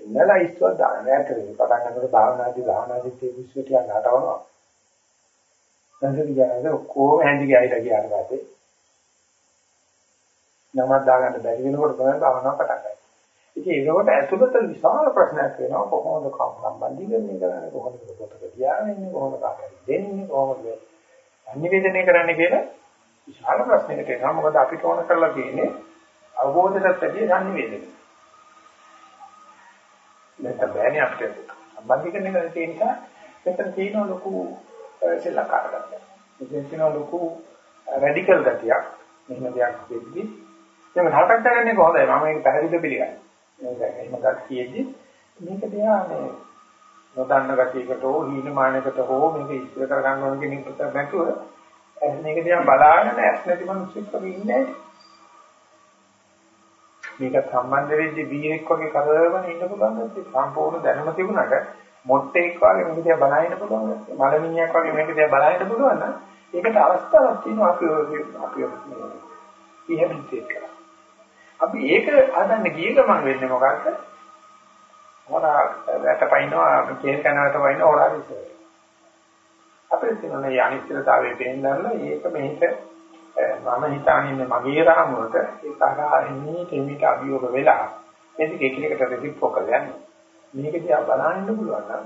ඉන්නලා ඉස්සුව දාන නැතරේ පටන් ගන්නකොට භාවනාදී භාවනාදී තේ විශ්ව ටික නටවනවා. දැන් කියන්නේ ඔක්කොම හැඳි ගෑයිලා ගියාට පස්සේ නමක් දාගන්න බැරි වෙනකොට තමයි භාවනාව පටන් ගන්නේ. ඉතින් ඒකට ඇතුළත විශාල ප්‍රශ්නයක් වෙනවා. කොහොමද සම්බන්ධීකරණය කරන්නේ කොහොමද? පොතක තියාගන්නේ කොහොමද කාටද දෙන්නේ? කොහොමද අනිවේදනය කරන්නේ කියලා විශාල ප්‍රශ්නයකට එනවා. මොකද අපිට ඕන කරලා තියෙන්නේ අවබෝධයට වැඩි සංනිවේදනය. නැත්නම් බෑනේ අපිට සම්බන්ධීකරණය කරන තේ නිසා මෙතන තියෙන ලොකු සෙල්ලක්කාරකමක්. මෙතන තියෙන ලොකු රැඩිකල් ගතියක්. මෙහෙම දෙයක් වෙද්දි එහෙනම් හරකට ගන්නේ කොහොමද? මම මේක පැහැදිලිව පිළිගන්නේ. මේක එහෙම ගතියෙදි මේක දිහා මේ නොදන්න ගතියකට හෝ හීනමානයකට හෝ මේක ඉස්තර කර ගන්න ඕන කියන එක නැතුව මේක දිහා බලාගෙන ඇස් නැති මිනිස්සුත් ඉන්නේ මේක සම්බන්ධ වෙද්දී බීරෙක් වගේ කරවගෙන ඉන්න පුළුවන් නැත්නම් සම්පූර්ණ දැනුම තිබුණාට මොට්ටෙක් වගේ මේක දිහා බලහින්න පුළුවන් මලමිණියක් වගේ මේක දිහා බලහින්න පුළුවන් නම් ඒකට අවස්ථාවක් තියෙනවා අපි අපි ඉහෙමින් කරා අපි ඒක හදන්න ගිය ගමන් වෙන්නේ මොකද්ද? හොරා වැටපයින්නවා කේල් කනවට පයින්න හොරා විශ්ව. අපිට තියෙන අනිශ්චිතතාවයේ පේන්නල්ලා ඒක මෙහෙට මම හිතාන්නේ මගේ රාමුවට ඒක අරහින්නේ කෙමිට අභියෝග වෙලා මේක එකිනෙකට රෙසිප්‍රොකල් යන්නේ. මේක දිහා බලන්න පුළුවන් නම්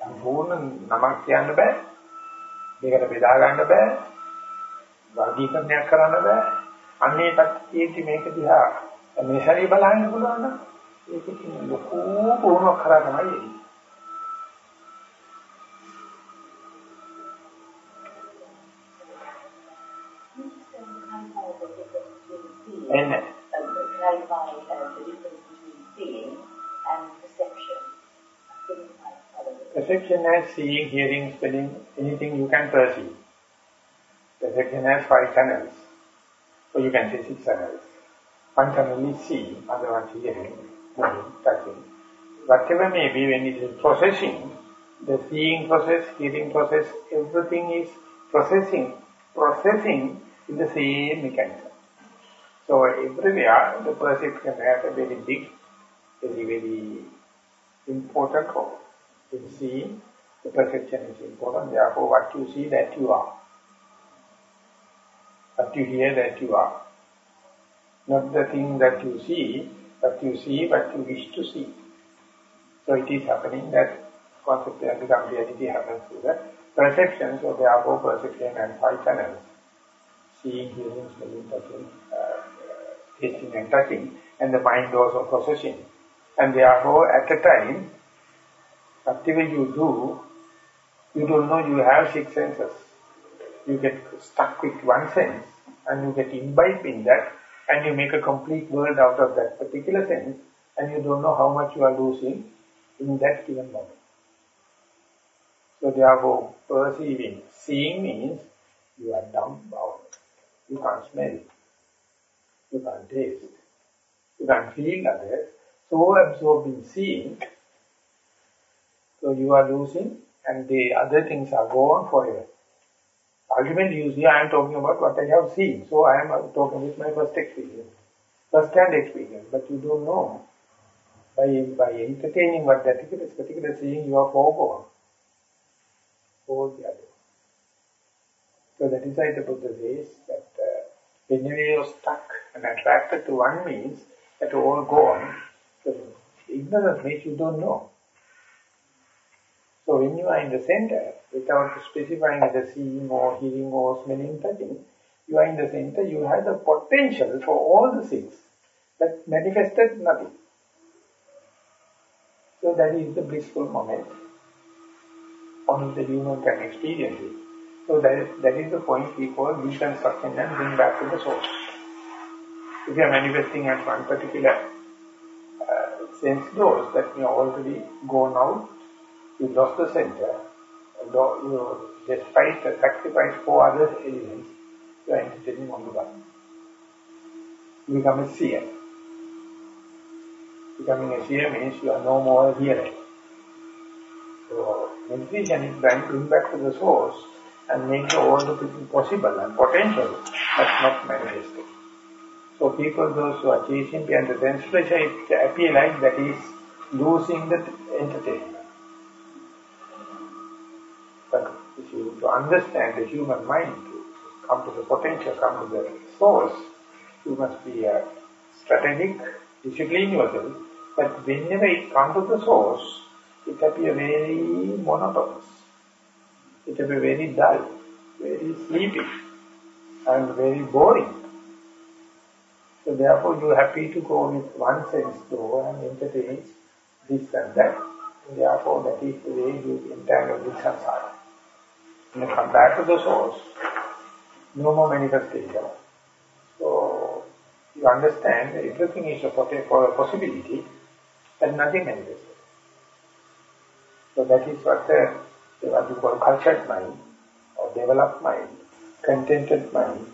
සම්පූර්ණ නමක් කියන්න බෑ. මේකට බෙදා ගන්න බෑ. වර්ගීකරණයක් කරන්න බෑ. අන්නේ පැත්තේදී මේක දිහා මෙහෙරි බලන්න පුළුවන් නම් ඒක ඉතින් ලොකු පුහුණුවක් කරා තමයි එන්නේ. එන්නේ. Perception as seeing, hearing, smelling, anything you can perceive. Perception has five channels. Or you can say six channels. One channel is seeing, other one hearing, moving, touching. Whatever may be when it is processing, the seeing process, hearing process, everything is processing, processing in the same mechanism. So everywhere the perception has a very big, very, very important role. In seeing, the perception is important. Therefore, what you see, that you are. You hear, that you are. Not the thing that you see, but you see what you wish to see. So it is happening that concept and become reality happens through the perception. So there are four perception and five channels. Seeing, hearing, smelling, touching, uh, tasting and touching. And the mind also processing. And therefore at a time, whatever you do, you don't know you have six senses. You get stuck with one sense and you get imbibed in that and you make a complete world out of that particular thing and you don't know how much you are losing in that given moment. So therefore, perceiving, seeing means you are dumb dumbbound. You can't smell. it, You can't taste. it, You can't feel others. So absorbed in seeing, so you are losing and the other things are gone forever. Ultimately, you see, I am talking about what I have seen. So I am talking with my first experience, first hand experience. But you don't know. By, by entertaining what that particular, particular seeing, you are foregone all the other. So that is why the Buddha says that uh, whenever you are stuck and attracted to one means that all gone, so ignorance means you don't know. So when you are in the center, without specifying as seeing or hearing or smelling, touching, you are in the center, you have the potential for all the things, that manifested nothing. So that is the blissful moment only the human can experience it. So that is, that is the point we call deconstruction and bring back to the source. If you are manifesting at one particular uh, sense dose that you already gone out, you lost the center, you know, despite the sacrifice for other elements, you are entertaining only one. You become a seer. Becoming a seer means you are no more hearing. So meditation is trying to bring back to the source and make all the world possible and potential, but not manifested. So people, those who are chasing behind the sense pleasure, it appear like that is losing the entertainment. Understand the human mind, to come to the potential, come to the source, you must be a strategic, discipline yourself, but whenever it comes to the source, it appear very monotonous. It appear very dull, very sleepy, and very boring. So therefore you are happy to go with one sense door and entertain this and that. And therefore that is the way you entangle with samsara. When you come back to the source, no more manifestation. So you understand everything is a possibility, and nothing manifests. So that is what, uh, what you call cultured mind or developed mind, contented mind,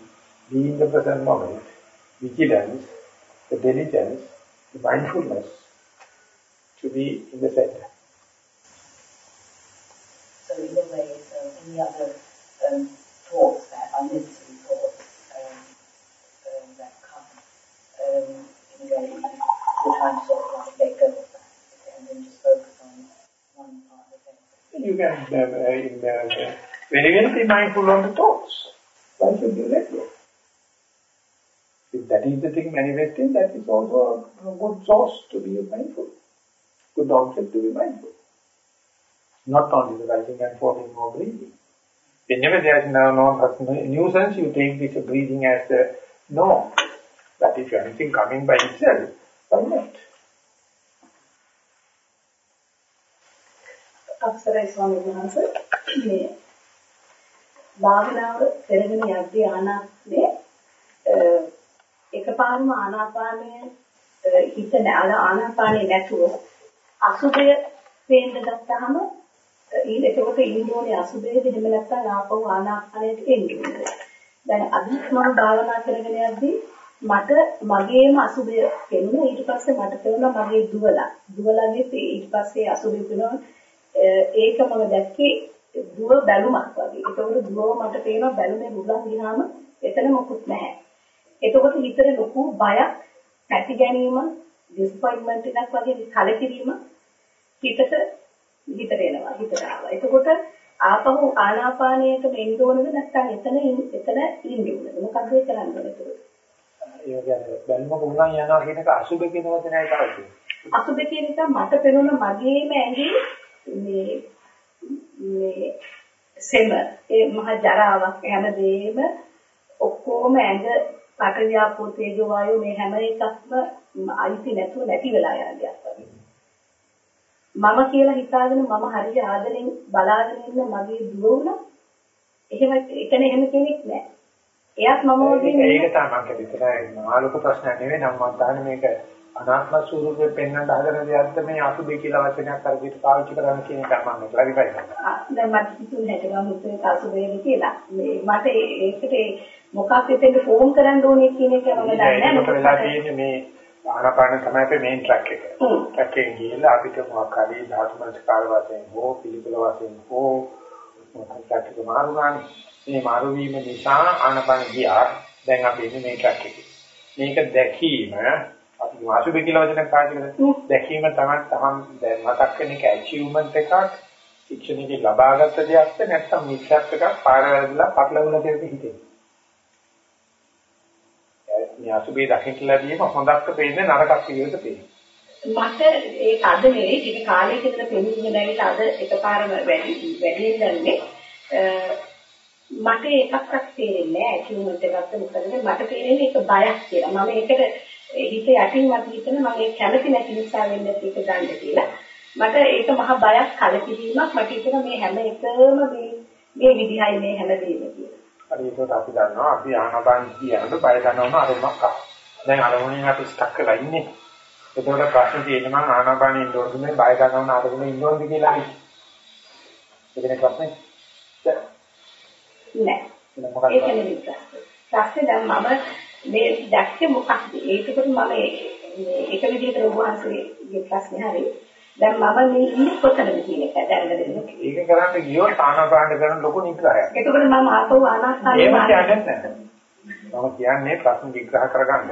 be in the present moment, vigilance, the diligence, the mindfulness to be in the center. So in a way, so any other um, thoughts that unnecessary thoughts um, um, that come, um, in a way, you're trying to sort of like let go of that and then just focus on one part of it. You can uh, uh, very well be mindful on the thoughts. Why should you let go? If that is the thing manifesting, that is also a good source to be mindful. Good object to be mindful. Not only the rising and falling or breathing. Whenever there is no, no nuisance, you take this breathing as the norm. But if anything coming by itself, why not? අවසරයි ස්වාමීන් වහන්සේ මේ භාවනාව කරගෙන යද්දී ආනාපානේ එකපාරම ආනාපානය හිත නැල ආනාපානේ නැතුව අසුභය පේන්න ගත්තාම ඊට එතකොට ඉන්දෝනේ අසුබේද එහෙම නැත්නම් ආපහු ආනාපානයට එන්නේ. දැන් අද මම භාවනා කරගෙන යද්දී මට මගේම අසුබය පෙනුණා ඊට පස්සේ මට තේරුණා මගේ දුවලා දුවලාගේ ඊට පස්සේ අසුබය පෙනුණා ඒක මම දැක්කේ දුව බැලුමක් වගේ. ඒකවල දුවව මට පේනවා බැලුමේ මුලන් ගියාම එතන මොකුත් නැහැ. එතකොට හිතේ ලොකු බයක්, පැති ගැනීම, ඩිස්පොයින්ට්මන්ට් එකක් වගේ කලකිරීම හිතට හිතට එනවා හිතට ආවා. එතකොට ආපහු ආනාපානයට මෙන්න ඕනද නැත්නම් එතන එතන ඉන්නේ ඕනද? මොකක්ද ඒ කරන්න ඕනේ එතකොට? ඒ කියන්නේ බැලුමක උලන් යනවා කියන එක අසුබ කියන වචනයයි තමයි. අසුබ කියන එක මට පෙනුන මගේම ඇඟේ මේ මේ සෙම ඒ මහ ජරාවක් හැමදේම ඔක්කොම ඇඟ පටවියාපෝ තේජෝ වායෝ මේ හැම එකක්ම අයිති නැතුව නැති වෙලා යන දෙයක් වගේ. මම කියලා හිතාගෙන මම හරිය ආදරෙන් බලාගෙන ඉන්න මගේ දුව උනා එහෙම එතන එහෙම කෙනෙක් නැහැ. එයාත් මම වගේ ඒක තමයි විතරයි මාළුක ප්‍රශ්නයක් නෙවෙයි නම් මම දහන්නේ මේක අනාත්ම ස්වරූපේ පෙන්වන්න හදන දෙයක්ද මේ අසුබේ කියලා වචනයක් අර විදිහට පාවිච්චි කරන්න කියන එක මම ක්ලැරිෆයි කරනවා. දැන් මට හිතුනේ හැටගම හිතුවේ අසුබේද කියලා. මේ මට ඒකට මොකක්ද එතෙන්ද ෆෝන් කරන්න ඕනේ කියන එක මම දන්නේ නැහැ. මොකද වෙලා තියෙන්නේ මේ ආනාපාන තමයි අපේ මේන් ට්‍රැක් එක. ට්‍රැක් එකෙන් ගිහලා අපිට මොකක් හරි ධාතු මනස්කාර වශයෙන් හෝ පිළිකුල වශයෙන් හෝ මොකක්ද ඒක මාරුනානේ. මේ මාරු වීම නිසා ආනාපාන ගියා. දැන් අපි ඉන්නේ මේ ට්‍රැක් එකේ. මේක දැකීම අපි වාසුබ කියලා වචනයක් පාවිච්චි කරලා දැකීම තමයි තහම් දැන් මතක් වෙන එක ඇචීව්මන්ට් එකක් ශික්ෂණයේ ලබාගත් දෙයක්ද නැත්නම් මිත්‍යක් එකක් පාර වැරදිලා පටලවුණා කියලා හිතෙන්නේ. මේ අසුබේ දකින්න ලැබීම හොඳක්ද පේන්නේ නරකක් විදිහට පේන්නේ. මට ඒ අද නෙවෙයි ටික කාලයක ඉඳලා පෙනුනේ දැවිලා අද එකපාරම වැඩි වැඩි ගන්නේ මට එකක්වත් තේරෙන්නේ නැහැ ඇචීව්මන්ට් එකක්ද මොකද මට තේරෙන්නේ ඒක බයක් කියලා. මම ඒකට හිත යටින් මට හිතෙන මම ඒ කැමති නැති නිසා වෙන්නේ ඒක ගන්න කියලා. මට ඒක මහ බයක් කලකිරීමක් මට හිතෙන මේ හැම එකම මේ මේ විදිහයි මේ හැම දෙයක්ම කියලා. හරි ඒකට අපි දන්නවා අපි ආනපන කියනකොට බය ගන්නවම අරමුණක් ආවා. දැන් අරමුණෙන් අපි ස්ටක් කරලා ඉන්නේ. ඒකෝට ප්‍රශ්න තියෙනවා ආනපනින් ඉන්නවද මේ බය ගන්නවම අරමුණේ ඉන්නවද කියලා. ඒකනේ ප්‍රශ්නේ. නෑ. ඒක නෙවෙයි ප්‍රශ්නේ. ප්‍රශ්නේ දැන් මම මේ දැක්කේ මොකක්ද? ඒකකට මම එක විදිහට ඔබ වහන්සේගේ ප්‍රශ්නේ හරි. දැන් මම මේ ඉන්නේ කොතනද කියන එක දැනගෙන දෙන්න. ඒක කරන්න ගියොත් ආනාපාන කරන ලොකු නිග්‍රහයක්. එතකොට මම ආපහු ආනාපානේ මම කියන්නේ ප්‍රශ්න විග්‍රහ කරගන්න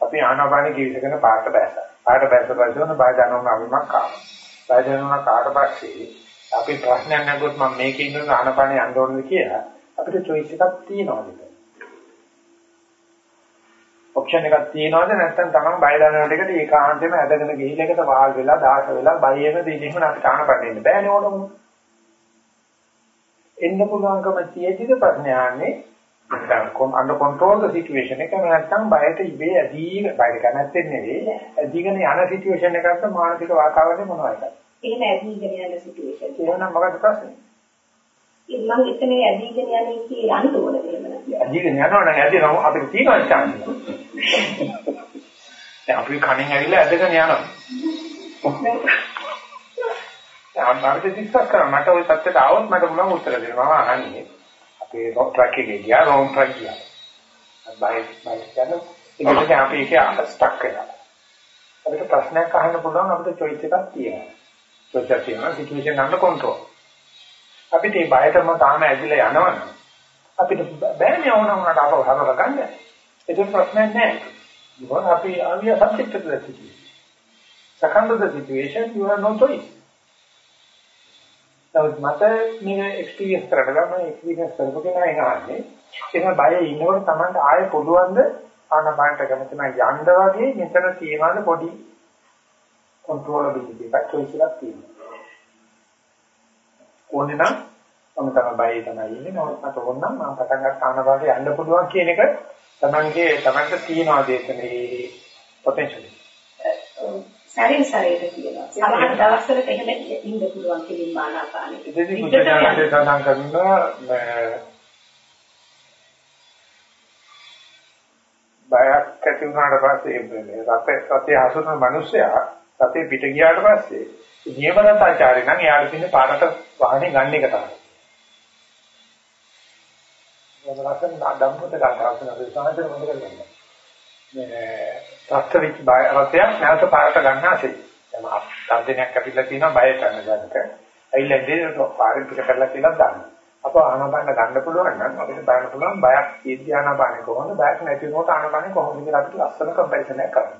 අපි ආනාපාන ජීවිතකන පාට බැස. පාට බැස බැසවන බය දැනුම අවිමක් ආව. බය දැනුම කාට පස්සේ අපි ප්‍රශ්නයක් නැගුවොත් මම මේකේ ඉන්න ආනාපානේ යන්න ඕනද කියලා අපිට choice එකක් තියෙනවා. ඔප්ෂන් එකක් තියෙනවද? නැත්නම් තමන් බය දනන එකට ඒකාන්තයෙන්ම ඇදගෙන ගිහිල්ලා එකට වාල් වෙලා දාස වෙලා බයෙම දෙන්නේම නැති කාණ පන්නේ බෑනේ ඕනම. එන්න පුළුවන්කම තියෙදිද ප්‍රශ්නයන්නේ නැත්නම් අnder control the situation එක නැත්නම් බයට ඉබේ ඇදී බයට කැමැත්තෙන් නෙවෙයි ඇදීගෙන යන සිටුේෂන් එකකට මානසික වාතාවරණය මොනවද එහෙම ඇදීගෙන යන සිටුේෂන් එහෙනම් මොකද ප්‍රශ්නේ? මම එතන ඇදීගෙන යන්නේ කී යන්න ඕනද එහෙම අජීගෙන යනවා නම් ඇදෙනවා අපිට තියෙනවා chance. දැන් අපි කණින් ඇවිල්ලා ඇදගෙන යනවා. දැන් මාර්ගෙ දිස්සක් කරා මට ওই සත්‍යයට આવොත් මට පුළුවන් උත්තර දෙන්න. මම අහන්නේ. අපේ රොක් ට්‍රක් එකේ ගියා රොම් ට්‍රක් ගියා. බයි බයි කියනවා. ඒකට අපි ඒකේ අහස්ටක් වෙනවා. අපිට ප්‍රශ්නයක් අහන්න පුළුවන් අපිට choice එකක් තියෙනවා. choice එක තියෙනවා situation ගන්න control. අපිට මේ බයතම තාම ඇදිලා යනවනේ. අපිට බෑනේ ඕන වුණාට අපව හරව ගන්න. ඒක ප්‍රශ්නයක් නෑ. because අපි we are subject to the situation. Second to the situation you have no choice. නමුත් මට මේ එක්ස්පීරියන්ස් කරලා මම එක්ස්පීරියන්ස් කරපු කෙනා එනවානේ. ඒක බය ඉන්නකොට Tamanට ආයෙ පුළුවන් ද ආනපානට කැමති නම් යන්න වගේ මෙතන තියනවාද පොඩි controllability එකක් choice එකක් තියෙනවා. ඕනේ නම් මම තමයි බයයි තමයි ඉන්නේ. නමුත් මට ඕන නම් මම පටන් ගන්න ආනපානට යන්න පුළුවන් කියන එක තමන්ගේ තමන්ට තියනවා දේශනේ පොටෙන්ෂල් සැරින් සැරේට කියනවා. සමහර දවස්වලට එහෙම ඉන්න පුළුවන් කෙලින් ආනාපානෙ ඉතින් බුද්ධජනකේ සඳහන් කරනවා බයක් ඇති වුණාට පස්සේ රතේ රතේ හසුන මිනිස්සයා රතේ පිට ගියාට පස්සේ නියමනතාචාරය නම් එයාට තියෙන පාරට වාහනේ ගන්න එක තමයි. මොනවාක්ද නාඩම්පත ගන්න අවශ්‍ය නැහැ මොකද කරන්නේ. මේ ත්‍ස්තවිච් බය රතයක් නැවත පාරට ගන්න ආසෙයි. දැන් තර්ජනයක් අපිලා තියෙනවා බය කරන ගන්නක. ඇවිල්ලා ඉඳි පාරෙන් පිට කරලා කියලා දාන්න. අප ආනාපාන ගන්න පුළුවන් නම් අපිට බලන්න පුළුවන් බයක් ඉද්දී ආනාපාන කොහොමද බයක් නැති වෙනකොට ආනාපාන කොහොමද කියලා අපිට ලස්සන කම්පැරිසන් එකක් කරන්න.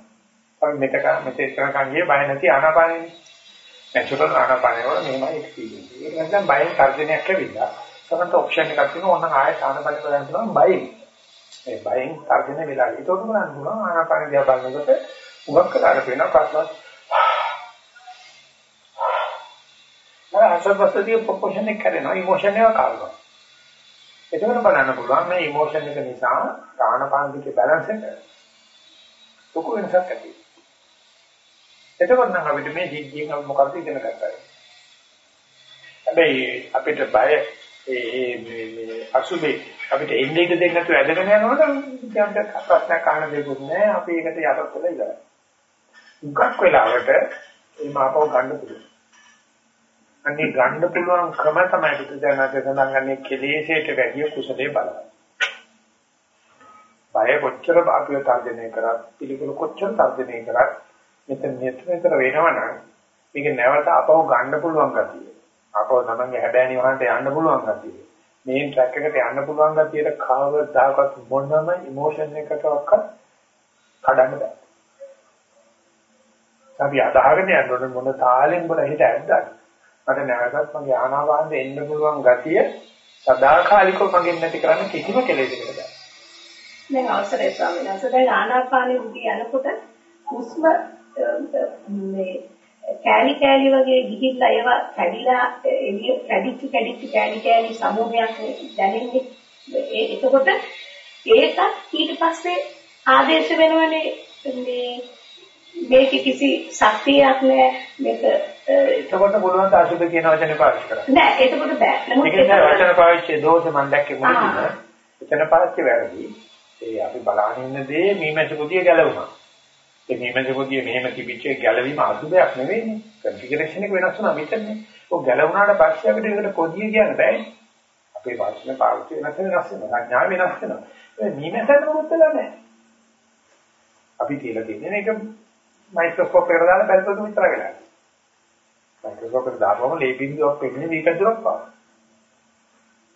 අපි මෙතක මෙතේ කරන ගියේ බය නැති ආනාපානෙනේ. නැචරල් ආනාපානය වල මෙහෙමයි එක්ස්පීරියන්ස්. ඒක නැත්නම් බයෙන් තර්ජනයක් ඇවිල්ලා තමයි ඔප්ෂන් එකක් තියෙනවා ඕනනම් ආයෙත් ආනාපාන කරන්න පුළුවන් බයෙන්. ඒ බයෙන් තර්ජන වෙලා. ඒක උඩ බලන්න පුළුවන් ආනාපාන දිහා බලනකොට උගක් කරලා වෙන ප්‍රශ්න අර අසබස්තිය ප්‍රොපෝෂන් එක කරනවා ඉමෝෂන් එක කාරණා. එතකොට බලන්න පුළුවන් මේ ඉමෝෂන් එක නිසා ආනාපාන දිගේ බැලන්ස් එක ලොකු වෙනසක් ඇති වෙනවා. එතකොට නම් අපිට මේ සිද්ධියෙන් අපි මොකක්ද ඉගෙන ගන්නවා. හැබැයි අපිට බය ඒ මේ මේ අසුබේ අපිට එන්නේ ඉඳ දෙන්න නැතුව ඇදගෙන යනකොට අපිට ප්‍රශ්නයක් අහන්න දෙයක් නෑ. අපි ඒකට යටත් වෙලා ඉවරයි. මුගක් වෙලාවට මේ මාපව ගන්න පුළුවන්. අන්නේ ගන්න පුළුවන් ක්‍රම තමයි බුදුදහමේ සඳහන් කරන්නේ කෙලෙසේට වැඩි කුසලයේ බලය. බය කොච්චර අපිව තර්ජනය කරත් පිළිකුල කොච්චර තර්ජනය කරත් මෙතන මෙතන වෙනවනම් මේක නැවත අපව ගන්න පුළුවන් ගතිය. අපව තමන්ගේ හැබෑනි වහන්ට යන්න පුළුවන් ගතිය. මේ ට්‍රැක් එකට යන්න පුළුවන් ගතියට කවදාකවත් මොනම ඉමෝෂන් එකකවත් කඩන්න බෑ. අපි අදහගෙන යනකොට මොන තාලෙන් බල හිත ඇද්දක්. මට නැවතත් මගේ ආනාපානෙ එන්න පුළුවන් ගතිය සදාකාලිකව මගෙන් නැති කරන්න කිසිම කෙලෙසකට බෑ. දැන් අවසරයි ස්වාමීන් වහන්සේ දැන් ආනාපානෙ උඩ යනකොට හුස්ම මේ කෑලි කෑලි වගේ ගිහිල්ලා ඒවා කැඩිලා එළිය කැඩිච්ච කැඩිච්ච කෑලි කෑලි සමූහයක් දැනෙන්නේ. එතකොට ඒකත් ඊට පස්සේ ආදේශ වෙනවනේ. මේ මේක කිසි ශක්තියක් නෑ. මේක එතකොට පුළුවන් තාසුද කියන වචනේ පාවිච්චි කරන්න? නෑ එතකොට බෑ. නමුත් ඒක වචන පාවිච්චි දෝෂ මම දැක්කේ මොකද? එතන පාවිච්චි වැරදි. ඒ අපි බලාගෙන ඉන්න දේ මීමැසි කුදිය ගැලවුණා ඒ මේමෙද පොදියේ මෙහෙම තිබිච්ච ගැළවීම අසුබයක් නෙවෙයිනේ. කන්ෆිගරේෂන් එක වෙනස් වුණා මෙතනනේ. ඔය ගැළවුණාට පස්සේ අපිට ඒකට පොදිය කියන්න බෑනේ. අපේ වාස්තුවේ පාවිච්චි වෙනස් වෙනස් වෙනවා. සංඥා වෙනස් වෙනවා. ඒ මේමෙතන මොකද නැහැ. අපි කියලා තියෙන්නේ මේක මයික්‍රොස්කෝප් එකට දාලා බැලුවොත් විතර වෙලා. මයික්‍රොස්කෝප් එකට දාපුවම ලේ බිඳුවක් වෙන්නේ මේක දුරක් පාන.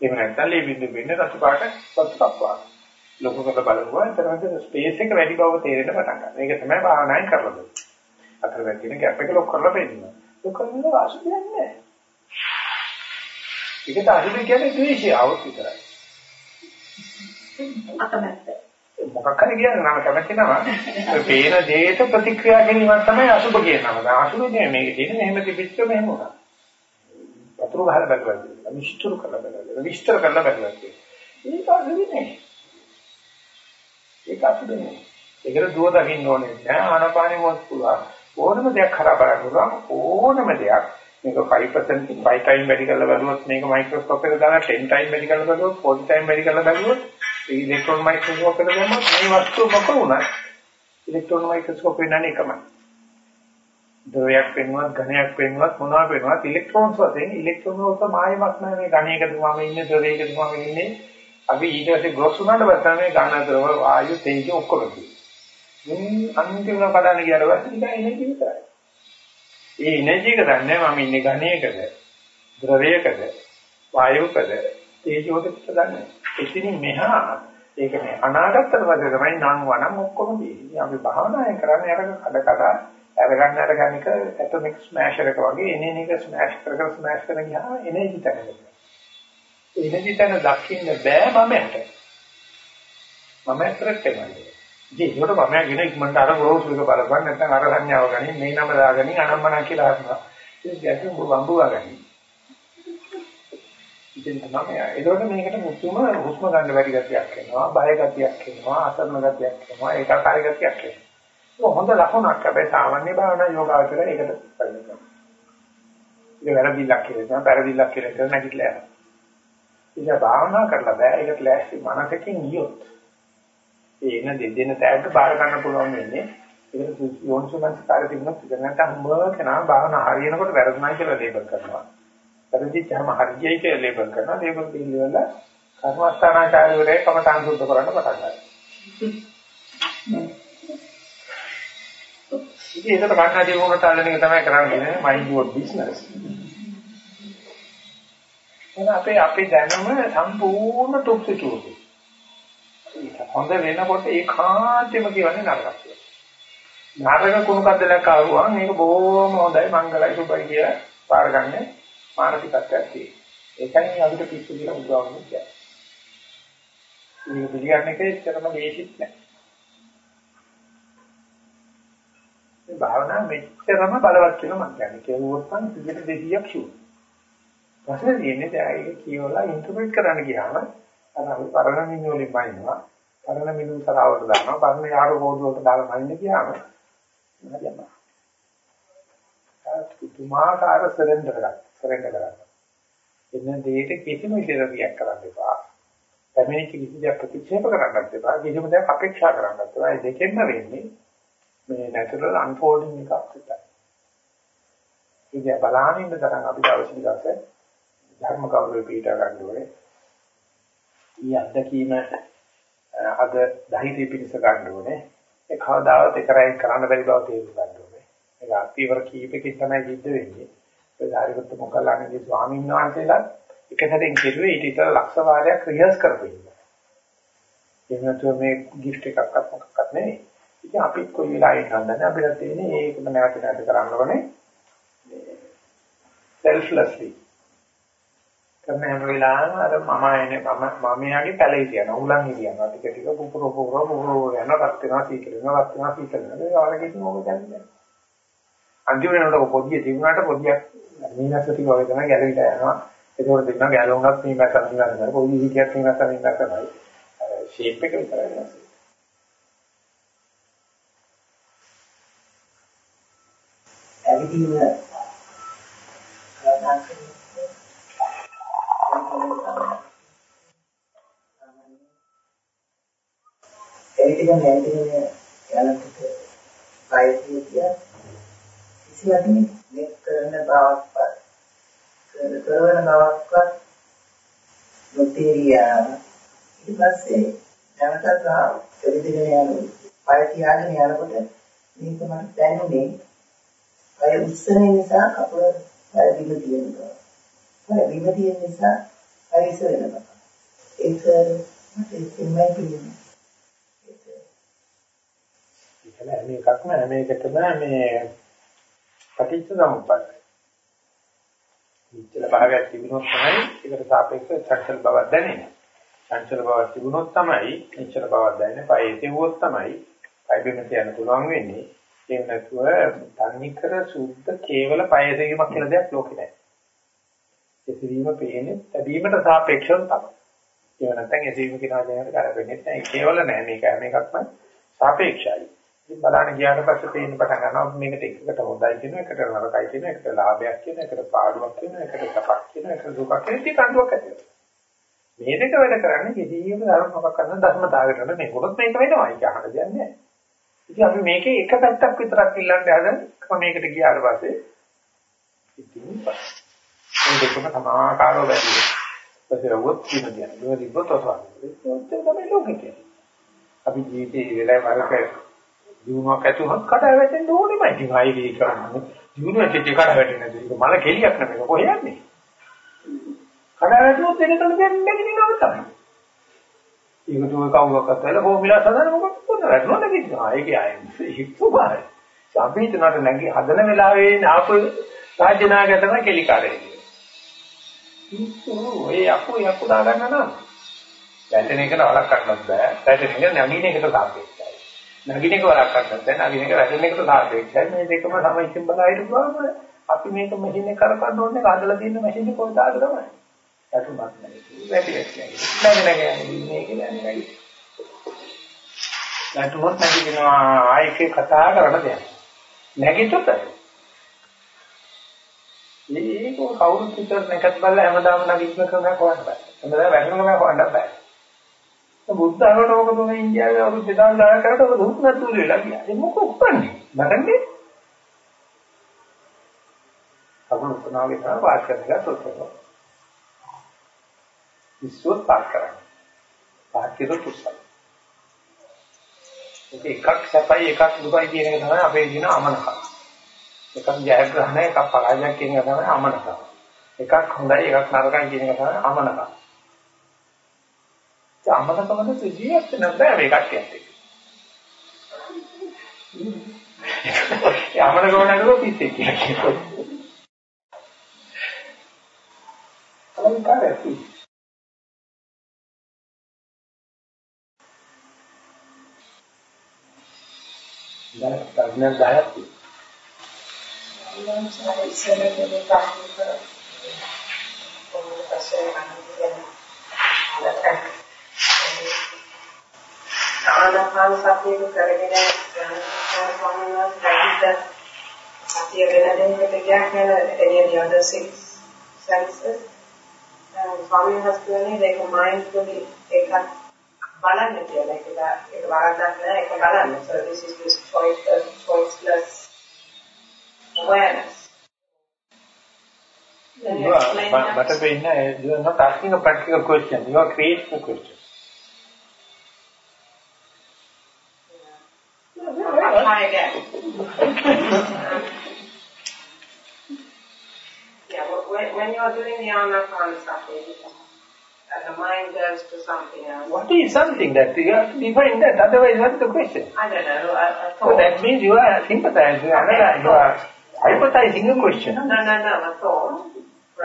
එහෙම නැත්නම් ලේ බිඳුව වෙන්නේ රතු පාට පස්සක් පාන. ලොකුකට බලුවා ඊට ස්පේස් එක වැඩි බව තේරෙන්න පටන් ගන්නවා. ඒක තමයි භාවනායෙන් කරලා දෙන්නේ. අතර වැටි වෙන ગેප් එක ලොක් කරලා පෙන්නනවා. ලොක් කරනවා ආශි කියන්නේ නැහැ. ඒකට අහිමි කියන්නේ ද්වේෂය આવුත් විතරයි. අකමැත්ත. මොකක් හරි කියන්නේ නම් කැමති නම පේන දෙයට ප්‍රතික්‍රියා කිරීමක් තමයි අසුබ කියන නම. අසුබනේ මේක කියන්නේ එහෙම තිබිච්ච මෙහෙම උනා. වතුර ගහලා බලනවා. විස්තර කරලා බලනවා. විස්තර කරලා බලනවා. ඒක අසුබනේ. ඒක අසුබනේ. ඒකට දුව දකින්න ඕනේ. නෑ ආනපානෙ මොකද පුළුවන්. ඕනම දෙයක් කරා බලන්න පුළුවන්. ඕනම දෙයක්. මේක 5% 5 time වැඩි කරලා බලුවොත් මේක මයික්‍රොස්කෝප් එකට දාලා 10 time වැඩි කරලා බලුවොත් 40 time වැඩි කරලා බලුවොත් ඉලෙක්ට්‍රෝන මයික්‍රොස්කෝප් එකට දැම්මොත් මේ වස්තුව මොකද වුණා ඉලෙක්ට්‍රෝන මයික්‍රොස්කෝප් වෙනන්නේ එකමයි ද්‍රවයක් වෙනවත් ඝනයක් වෙනවත් මොනවා වෙනවත් ඉලෙක්ට්‍රෝන්ස් වශයෙන් ඉලෙක්ට්‍රෝන වල මායමක් නැහැ මේ ඝණයක දුවම ඉන්නේ ද්‍රවයක දුවම ඉන්නේ. අපි ඊට පස්සේ ග්‍රොස් වුණාට පස්සේ මේ ඝන ද්‍රව වායු තේජ ඔක්කොම තියෙනවා මේ අන්තිම පදන්න ගියාට පස්සේ නිකන් එනර්ජි විතරයි ඒ එනර්ජි එක දන්නේ මම ඉන්නේ ඝනයකද ද්‍රවයකද වායුවකද තේජෝකද දන්නේ එතනින් මෙහා ඒක මේ අනාගතතර වගේ තමයි නම් වනම් ඔක්කොම තියෙන්නේ. අපි භාවනායෙන් කරන්නේ අර කඩ කඩ අරගන්න අරගන්න එක ඇටොමික් ස්මෑෂර් එක වගේ එන එක ස්මෑෂ් කර කර ස්මෑෂ් කරන ගියාම එනර්ජි තැනෙනවා එනර්ජි තැන දකින්න බෑ මම ඇට. මම ඇතරට එනවා. ඉතින් ඒකට මම ගෙන ඉක්මනට අර ගොරෝසු එක බලපන් නැත්නම් අර සංඥාව ගනින් මේ නම දාගනින් අනම්මනා කියලා හදනවා. ඒක ගැටුම් වම්බුවා ගනින්. ඉතින් තමයි ඒකට මේකට මුතුම හුස්ම ගන්න බැරි ගතියක් එනවා, බය ගතියක් එනවා, අසරණ ගතියක් එනවා, ඒකාකාරී ගතියක් එනවා. ඒක හොඳ ලකුණක්. හැබැයි සාමාන්‍ය භාවනා යෝගාවචරය ඒකට පරිණත කරනවා. ඒක වැරදිලක් කියලා තමයි, වැරදිලක් කියලා කරන නැගිටලා යනවා. ඒක භාවනා කරලා බෑ. ඒකට ලෑස්ති මනසකින් ගියොත් ඒ එන දෙදෙන තෑග්ග බාර ගන්න පුළුවන් වෙන්නේ. ඒකට යෝනිසෝමනස්කාරය තිබුණොත් ඉතින් නැත්නම් හම්බව කෙනා භාවනා හරියනකොට වැරදුනා කියලා ලේබල් කරනවා. පරිදිච්චම හරියයි කියලා ලේබල් කරනවා. ලේබල් පිළිවෙල කර්මස්ථානාචාර්යවරේ කමඨාන් සුද්ධ කරන්න පටන් ගන්නවා. ඉතින් ඒකට කන්නාදී වුණත් අල්ලන එක තමයි කරන්නේ mind your business. එන අපේ අපේ දැනුම සම්පූර්ණ තුප්සිතුයි. හොඳ වෙනකොට ඒකාන්තෙම කියන්නේ නරකක් කියලා. නරක කුණු කද්දලක් ආවම මේක බොහොම හොඳයි මංගලයි සුබයි කියලා පාරගන්නේ මානසිකත්වයක් තියෙනවා. ඒකයි අපිට පිස්සු කියලා බුදුහාමුදුරුවෝ කියන්නේ. මේක පිළිගන්න එකේ ඇත්තටම ලේසිත් නෑ. මේ භාවනා මෙච්චරම බලවත් වෙනවා මම කියන්නේ. කෙරුවොත් නම් 200ක් ෂුවර්. ප්‍රශ්නේ තියෙන්නේ දැන් ඒක කියවලා ඉන්ටර්ප්‍රීට් කරන්න ගියාම අර අපි පරණ මිනු වලින් බයිනවා. පරණ මිනු සරාවට දානවා. පරණ යාර කෝඩු වලට දාලා මයින්න ගියාම හරියම. තුමාකාර සරෙන්ඩර් කරගන්න. සරෙන්ඩර් කරගන්න. එන්න දෙයට කිසිම විදිහකට කරන්න එපා. පැමිණිච්ච කිසි දෙයක් ප්‍රතික්ෂේප කරන්නත් එපා. කිසිම දෙයක් අපේක්ෂා කරන්නත් එපා. ඒ දෙකෙන්ම වෙන්නේ මේ natural unfolding එකක් විතරයි. ඉතින් බලන්න ඉන්න තරම් අපි අවශ්‍ය දවසේ ධර්ම කවුරු පිටා ගන්න ඕනේ. ඊ අත්දැකීම අද ධෛර්ය පිණිස ගන්න ඕනේ. ඒ කවදාවත් එකරයි කරන්න බැරි බව තේරුම් ගන්න ඕනේ. ඒක අතිවර කීපකින් තමයි සිද්ධ වෙන්නේ. ඒ ධාරිපුත්ත මොකල්ලාගේ ස්වාමීන් වහන්සේලා එක සැරෙන් කෙරුවේ ඊට ඉතල ලක්ෂ වාරයක් රිහර්ස් කරපු ඉන්නවා. එහෙම මේ ගිෆ්ට් එකක්වත් මොකක්වත් නෙවෙයි. ඉතින් අපි කොයි වෙලාවෙ හඳන්නේ අපිට තියෙන්නේ ඒකම නැවත නැවත කරන්න ඕනේ. selflessly. කරන හැම වෙලාවෙම අර මම එන්නේ මම මම යාගේ පැලේ කියන උලන් හිටියනවා ටික ටික පුපුර පුපුර පුපුර යන රත් වෙනවා සීතල වෙනවා රත් වෙනවා සීතල වෙනවා. ඒ වගේ මොකද කියන්නේ අන්තිමට නේද පොඩිය තිබුණාට පොඩියක් මීනස් ටික වගේ තමයි ගැලවිලා යනවා. ඒකෝර දෙන්න ගැලවුණත් මේ මැස්සන් ගන්නවා පොඩි හිතියක් මේ මැස්සන් ඉන්නකමයි ෂේප් එක විතරයි වෙනස් ඇවිදීම කරනා ඇවිදගෙන ඇවිදගෙන යනකොට කායිකය කිසිවක් නෙක් කරන බවක්වත් කරන බවක්වත් නොතේරියා ඊට පස්සේ නැවතත් ඇවිදගෙන යනවා පය තියාගෙන යනකොට මේක මට දැනුනේ. පය උස්සන නිසා කකුල පය බිම තියෙනවා පය බිම තියෙන නිසා පය ඉස වෙනවා ඒක මට ඉස්සෙල්ලා කියන්නේ ඒක නෑ මේකක්ම මේකටම මේ පටිච්ච සමුප්පාදයි. නිශ්චල භාවයක් තිබුණොත් තමයි ඒකට සාපේක්ෂව චංචල බවක් දැනෙන්නේ. චංචල බවක් තිබුණොත් තමයි නිශ්චල බවක් දැනෙන්නේ. පයේ තිබුණොත් තමයි පය බිම තියන්න පුළුවන් වෙන්නේ. ඒ නැතුව තන්නිකර සුද්ධ කේවල පය දෙවීමක් කියලා දෙයක් ලෝකේ නැහැ. ඒ සිවීම පේන්නේ තැබීමට සාපේක්ෂව තමයි. ඒ නැත්නම් ඒ සිවීම කියන ආකාරයට කරපෙන්නේ නැහැ. කේවල නැහැ මේක හැම එකක්ම සාපේක්ෂයි. ඉතින් බලන්න ගියාට පස්සේ තේින්න පටන් ගන්නවා මේකට එකකට හොඳයි කියන එකට නරකයි කියන එකට ලාභයක් කියන එකට පාඩුවක් කියන එකට සපක් කියන එකට දුකක් කියන ඉතින් කණ්ඩුවක් ඇති වෙනවා. මේ දෙක වැඩ කරන්නේ කිසියම් ධර්මයක් කරන ධර්මතාවයකට නෙමෙයි. මොකද මේක වෙනවා. ඒක අහන්න දෙයක් නැහැ. ඉතින් අපි මේකේ එක පැත්තක් විතරක් ඉල්ලන්න හදන ක්‍රමයකට ගියාට පස්සේ ඉතින් මේ දෙකම සමාකාරව වැඩි වෙනවා. පස්සේ රොබොට් කියන්නේ. මේ රිබොට් ඔසවන්නේ. ඒක තමයි ලෝකෙ අපි ජීවිතේ වෙලාව වරක දිනුවක් ඇති වුණොත් කඩ වැටෙන්න ඕනෙමයි. ඉතින් ආයි වේ කරන්නේ. දිනුවක් ඇති කඩ වැටෙන්නේ නැති. ඒක මල කෙලියක් නෙමෙයි. කොහෙ යන්නේ? කඩ වැටුනොත් එනකන් දැන් නැගිටිනව තමයි. ඒක තුන කවුරක්වත් වෙලා ෆෝමියුලා සදාන මොකක්ද පොත වැටුණා නැගිටිනවා. ඒකේ ආයේ හිතුවායි. අපි හිතනට නැගි හදන වෙලාවේ ආපු රාජ්‍ය නායකයන් කෙලිකාරේ. ඔය යකු යකු දා ගන්න නම් වැටෙන එකට වළක්වන්නත් බෑ. වැටෙන එක නැගින එකට සාපේක්ෂයි. නැගින එක වළක්වන්නත් බෑ. නැගින එක වැටෙන එකට සාපේක්ෂයි. මේ දෙකම සමහිතින් බලා හිටපුවාම අපි මේක මැෂින් එක කරපන්න ඕනේ හදලා තියෙන මැෂින් එක කොහොමද තමයි. වැටුමක් නැහැ. වැටියක් නැහැ. නැගින එක යන්නේ මේක යන්නේ නැගි. වැටුනොත් නැගිනවා ආයෙක කතා කරන්න දෙයක්. නැගිටොත් මේක කවුරුත් විතර නැකත් බලලා හැමදාම නගින්න ක්‍රමයක් හොයන්න බෑ. හැමදාම වැටෙන ක්‍රමයක් හොයන්න බෑ. බුද්ධ ආගමට මොකද මේ ඉන්දියාවේ අවුරුදු 2000 කරට ඔබ දුක් නැතුව වෙලා ගියා. ඒ මොකක් කරන්නේ? නරන්නේ? කකුල උපනවා වගේ තමයි පාස් කරලා තොත්තරෝ. විශ්ව පාස් කරන්නේ. පාස් කියලා තුස්සයි. ඒක එකක් සැපයි එකක් දුකයි කියන එක තමයි අපේ දින අමනකම්. එකක් ජයග්‍රහණය එකක් පරාජයක් කියන එක තමයි අමනකම්. එකක් හොඳයි එකක් නරකයි කියන එක තමයි අමනකම්. ඒ අමනකමද ජීවිත නැබෑ මේකක් කියන්නේ. ඒ අමනකම නේද පිස්සෙක් කියන්නේ. කලින් කාර්යයි. දැන් ප්‍රඥා 10ක් තියෙනවා. මම සාරේ ඉස්සරහට මේ පාඩම කරා. ඔන්න පස්සේ අහන්න ආනාපාන සතිය කරගෙන යන ස්වාමීන් වහන්සේ සතිය වෙන දෙයකට ගියක් නේද any of the other six senses ස්වාමීන් වහන්සේ කියන්නේ ඒක mindfully එකක් බලන්න කියලා ඒක ඒක වරද්දක් නෑ ඒක බලන්න so this is this choice uh, choiceless awareness But, but again, you are not asking a practical question. You are creating a question. You're doing the anapanasati, and the mind goes to something else. What is something that you have to define that? Otherwise, what's the question? I don't know. I, I So that means you are sympathizing, you are, you are hypothesizing a question. no, no, no, a thought,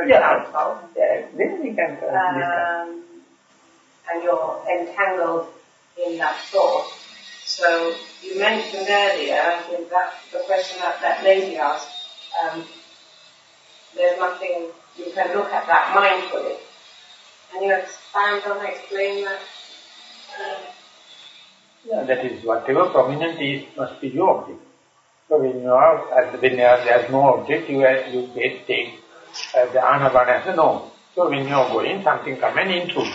Yeah. example. Yeah, then we can um, and you're entangled in that thought. So you mentioned earlier, I think that the question that that lady asked, um, there's nothing, you can look at that mindfully. Can you expand on explain that? Yeah, that is whatever prominent is must be your object. So when you are at when are, there's no object, you are, you get take uh, the anapana as a no. So when you are going, something come and intrude.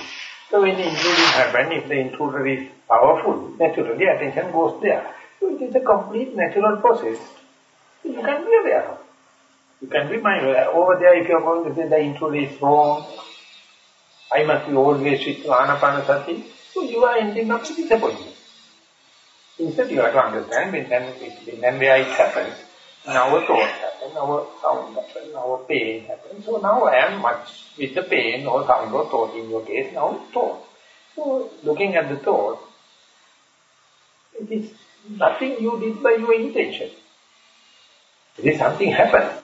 So when the intruding happen, if the intruder is powerful, naturally attention goes there. So it is a complete natural process. You can be aware of. You can be mindful. Uh, over there, if you are going to say the intruder is wrong, I must be always with anapanasati, so you are ending up with disappointment. Instead, you have to understand when and, when and where it happens. Our thoughts happen, our sound happen, our pain happens. So now I am much with the pain or sound or thought in your case, now thought. So looking at the thought, it is nothing you did by your intention. It is something happened.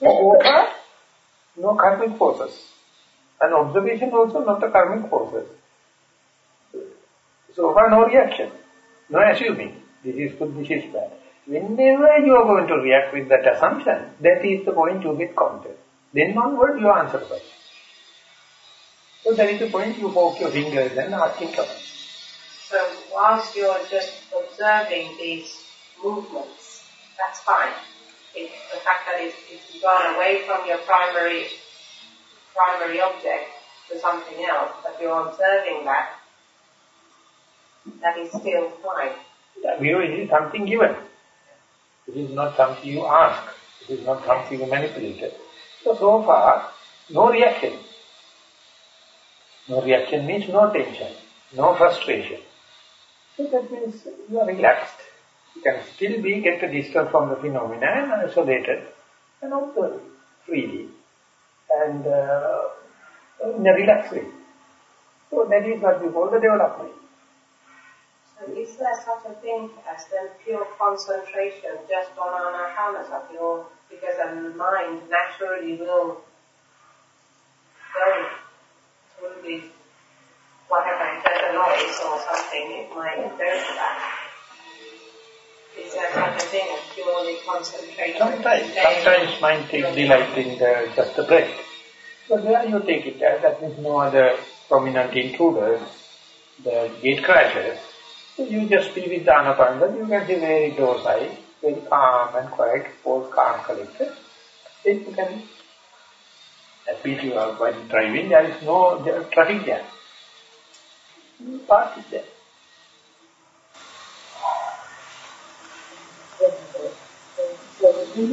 Over, no karmic forces. And observation also not a karmic forces. So far no reaction. No assuming, this is good, this is bad. Whenever you are going to react with that assumption, that is the point you get counted. Then onward you are answerable. So that is the point you poke your fingers and asking questions. So whilst you're just observing these movements, that's fine. It, the fact that it's, it's gone away from your primary primary object to something else, but you're observing that, that is still fine. That view is something given. It is not something you ask. It is not something you manipulated. So, so far, no reaction. No reaction means no tension, no frustration. So that means you are relaxed. You can still be get a distance from the phenomena and isolated and observe freely and uh, in a relaxed way. So that is what we call the development. So is there such a thing as then pure concentration just on anapanasati or because the mind naturally will go through the whatever, a noise or something, it might go to that. Is there such a thing purely concentration? Sometimes, sometimes mind takes delight in the, just the breath. So there you take it as that means no other prominent intruders, the gate crashes. So you just be with the you can be very docile, very calm and quiet, both calm collected. Then you can appeal you are driving, there is no there, traffic jam. Park is there. So we really have to get a description now to do it. Try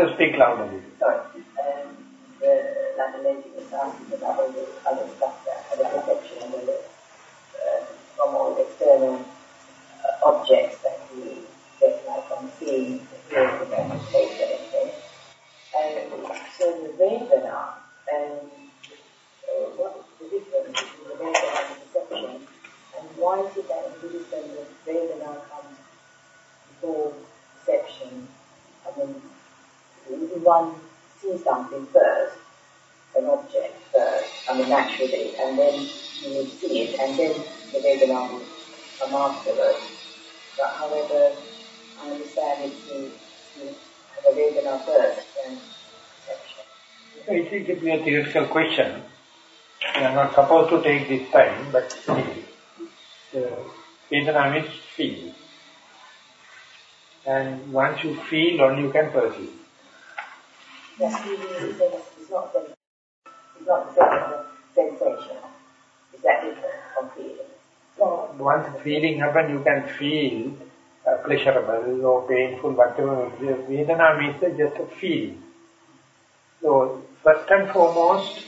us speak louder. Sorry. Um, the, like the lady was asking about all the other stuff that had a perception and whether uh, from all the external uh, objects that we get like from seeing, the hearing, the taste and everything. And so the Vedana, and uh, what is the difference between the Vedana and the perception? And why is it that in Buddhism the Vedana comes before perception? I mean, one sees something first, an object first, I mean naturally, and then you would see it, and then the Vedana will come afterwards. But however, I understand it to, to have a Vedana first and perception. It is a theoretical question. We are not supposed to take this time, but the Vedana means feel. And once you feel, only you can perceive. That feeling is, not the, is not the same as the sensation. Is that different from feeling? So once feeling happen, you can feel uh, pleasurable or painful, whatever. Vedana means just a feeling. So first and foremost,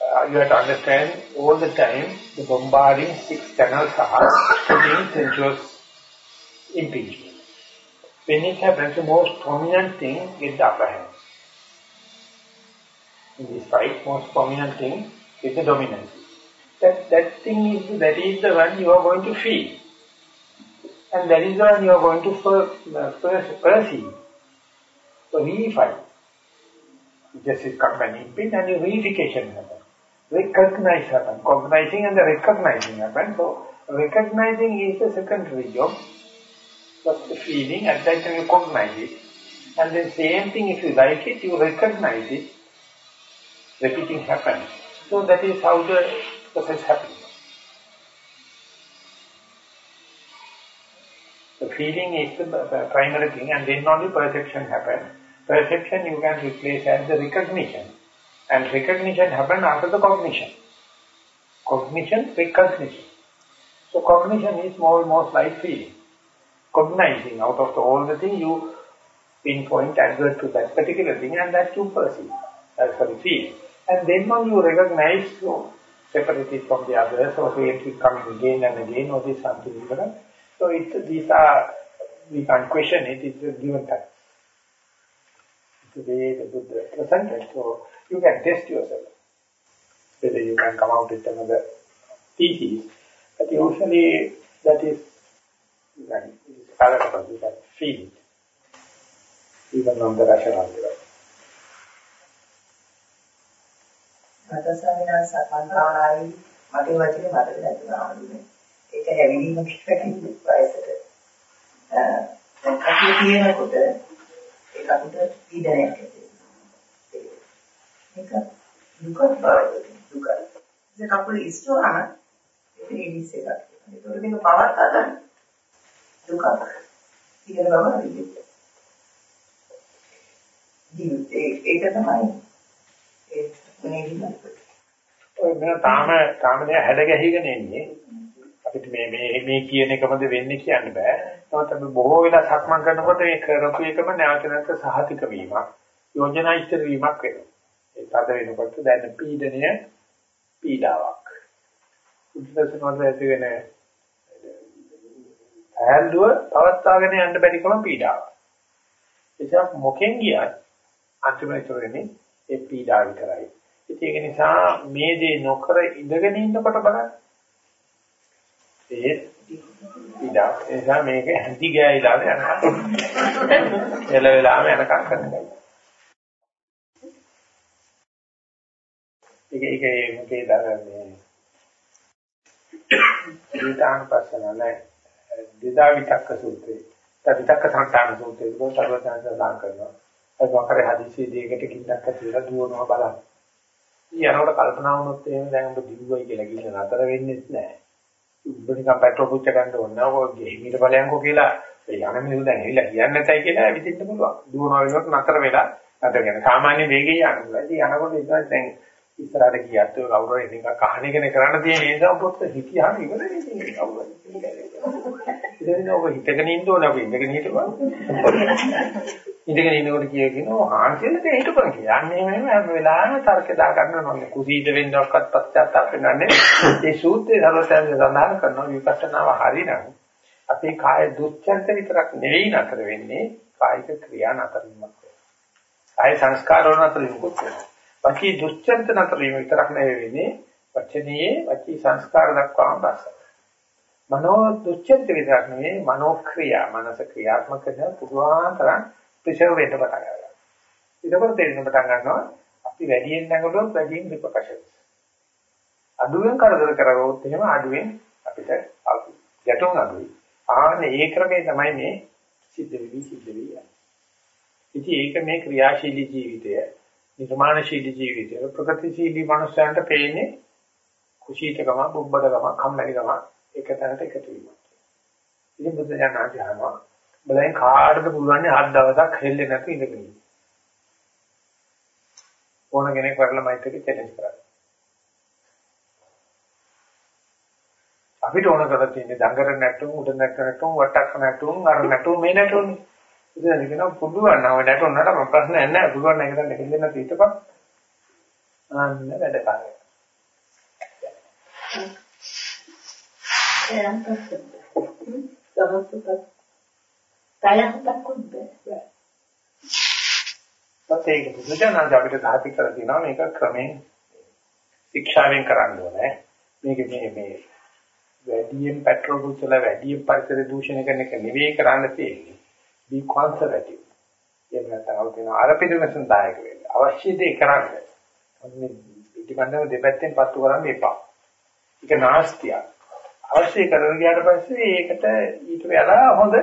uh, you have to understand all the time the bombarding six channels are putting sensuous impingement. When it happens, the most prominent thing is the upper hand. In this fight, most prominent thing is the dominance. That, that thing is, that is the one you are going to feel. And that is the one you are going to uh, per, perceive. So reify. Just is company pin and your reification happen. Recognize happen. Cognizing and the recognizing happen. So recognizing is the secondary job. But the feeling, at that time you cognize it. And the same thing, if you like it, you recognize it. Repeating happens. So that is how the process happens. The feeling is the primary thing and then only perception happens. Perception you can replace as the recognition. And recognition happens after the cognition. Cognition, recognition. So cognition is more most like feeling. Cognizing out of the, all the thing you pinpoint advert to that particular thing and that you perceive as for the feeling. And then when you recognize, so separate it from the others, or say it is coming again and again, or this something different. So it, these are, we can't question it, it's a given fact. It's the Buddha presented. So you can test yourself, whether you can come out with another thesis. But usually that is, is palatable, you can feel it, even on the rational level. මට ස්වාමීන් සක්මන් භාවනාවේ මගේ වචනේ මතක නැතුණා වුනේ. ඒක හැවිලිම කියලා කිව්වේ වයසට. දැන් කතිය කියනකොට ඒක අපිට පීඩනයක් ඇති ඒක දුක බව දුක. ඒක කකුල ඉස්සුවාම ඒක ඉනිස් එකක්. ඒකට මේක පවත් ගන්න දුකක්. කියන බව හරියට. ඒක තමයි ඒ ඔය මම තාම තාම නෑ හැඩ ගැහිගෙන එන්නේ. අපිට මේ මේ මේ කියන එකමද වෙන්නේ කියන්න බෑ. නමුත් අපි බොහෝ වෙලා සක්මන් කරනකොට මේ කරපු එකම නැවත නැවත සහතික වීමක්, යෝජනා ඉස්තර වීමක් වෙනවා. ඒ තද වෙනකොට දැන් පීඩනය පීඩාවක්. උද්දේශනවල ඇති වෙන හැල්ලුව පවත්වාගෙන යන්න බැරිකම පීඩාවක්. ඒක මොකෙන් ගියත් අන්තිමට වෙන්නේ ඒ පීඩාව විතරයි. ඒක නිසා මේ දේ නොකර ඉඳගෙන ඉන්නකොට බලන්න. ඒ පීඩා ඒ නිසා මේක හැඳි ගෑයිලා යනවා. එළ වෙලාම යනකම් කරනවා. ඒක ඒක මොකේ දරන්නේ. ඊටාන් පස්සන නැහැ. දිදා විතක්ක සූත්‍රය. විතක්ක සංකාන සූත්‍රය කොහොමද සඳහන් කරනවා. ඒක වකරේ හදිසි දෙයකට කින්නක් ඇතිලා දුවනවා බලන්න. ඊයනකොට කල්පනා වුණොත් එහෙම දැන් ඔබ දිව්වයි කියලා කියන නතර වෙන්නේ නැහැ. ඔබ නිකන් පෙට්‍රල් පුච්ච ගන්න ඕන නෝ ගෙහිමිට බලයන්කෝ කියලා ඒ යන මිනිස්සු දැන් ඇවිල්ලා කියන්නේ නැතයි කියලා ඇවිදින්න පුළුවන්. දුවනවා වෙනකොට නතර වෙලා නතර කියන සාමාන්‍ය වේගයේ යනවා. ඉතින් යනකොට ඉතින් දැන් ඉස්සරහට ගියත් ඔය කවුරු හරි එකක් අහන එකනේ කරන්න තියෙන නිසා පොත් හිතියාම ඉවරනේ ඉතින් කවුරු හරි ඉතින් ඔබ හිතගෙන ඉන්න ඕනේ අපි ඉඳගෙන හිටපන් ඉඳගෙන ඉන්නකොට කිය කියනවා හාන්සියලට හිටපන් කියලා. අන්න එහෙම හැම වෙලාවෙම තර්ක දා ගන්න ඕනේ. කුසීත වෙන්නවක්වත් පශ්චාත්තාප වෙන්නේ ඒ සූත්‍රයේ සර්වතයන් සඳහන් කරනවා විපස්සනාව හරිනම් අපේ කාය දුස්චර්ත විතරක් නෙවෙයි නතර වෙන්නේ කායික ක්‍රියා නතර වීමක්. කාය සංස්කාර වල නතර වීමක් වෙනවා. වචී දුස්චර්ත නතර වීම විතරක් නෙවෙයි වෙන්නේ වචනයේ වචී සංස්කාර දක්වාම බස. මනෝ දුස්චර්ත විතරක් නෙවෙයි මනෝ ක්‍රියා මනස ක්‍රියාත්මක කරන පුදුමාතරම් ප්‍රිසර්ව් වෙන්න පටන් ගන්නවා. ඊටපස්සේ තේරෙන්න පටන් ගන්නවා අපි වැඩියෙන් නැගලුවොත් වැඩියෙන් රිපකෂන්ස්. අඩුවෙන් කරදර කරගොත් එහෙම අඩුවෙන් අපිට ගැටුම් අඩුයි. ආන්නේ ඒ ක්‍රමේ තමයි මේ සිද්ධ වෙවි සිද්ධ වෙවි යන්නේ. ඉතින් ඒක මේ ක්‍රියාශීලී ජීවිතය, නිර්මාණශීලී ජීවිතය, ප්‍රගතිශීලී මනුස්සයන්ට පේන්නේ කුසීතකම, බුබ්බඩකම, කම්මැලිකම එක තැනට එකතු වීම. ඉතින් බුද්ධ ඥානදී අහනවා බලෙන් කාටද පුළුවන් හත් දවසක් හෙල්ලෙන්නේ නැතුව ඉඳගෙන ඉන්න. ඕන කෙනෙක් වරලා මයිත් එක චැලෙන්ජ් කරන්න. අපිට ඕන කරලා තියෙන්නේ දඟර නැටුම් උඩ නැටුම් වටක් නැටුම් අර නැටුම් මේ නැටුම්නේ. ඉතින් කියනවා පුළුවන් නම් නැටුම් නට ප්‍රශ්න නැහැ පුළුවන් නම් ඒකට හෙල්ලෙන්න නැතුව හිටපන්. අන්න වැඩ කරේ. එයන් පස්සේ. පැයක්වත් බෑ. ඒක බුදුජානක අපිට ධාති කරලා තියෙනවා මේක ක්‍රමෙන් ශික්ෂාවෙන් කරන්න ඕනේ. මේක මේ මේ වැඩියෙන් පෙට්‍රල් පුච්චලා වැඩියෙන් පරිසර දූෂණය කරන එක නෙවෙයි කරන්න තියෙන්නේ. Be conservative. එහෙම නැත්නම් කියන ආරපිටමසන් දායක වෙන්න. අවශ්‍ය දේ කරන්න. මේ ඉතිබන්දම දෙපැත්තෙන් පත්තු කරන්න එපා. ඒක නාස්තියක්. අවශ්‍ය කරගෙන ගියාට පස්සේ ඒකට ඊට වඩා හොඳ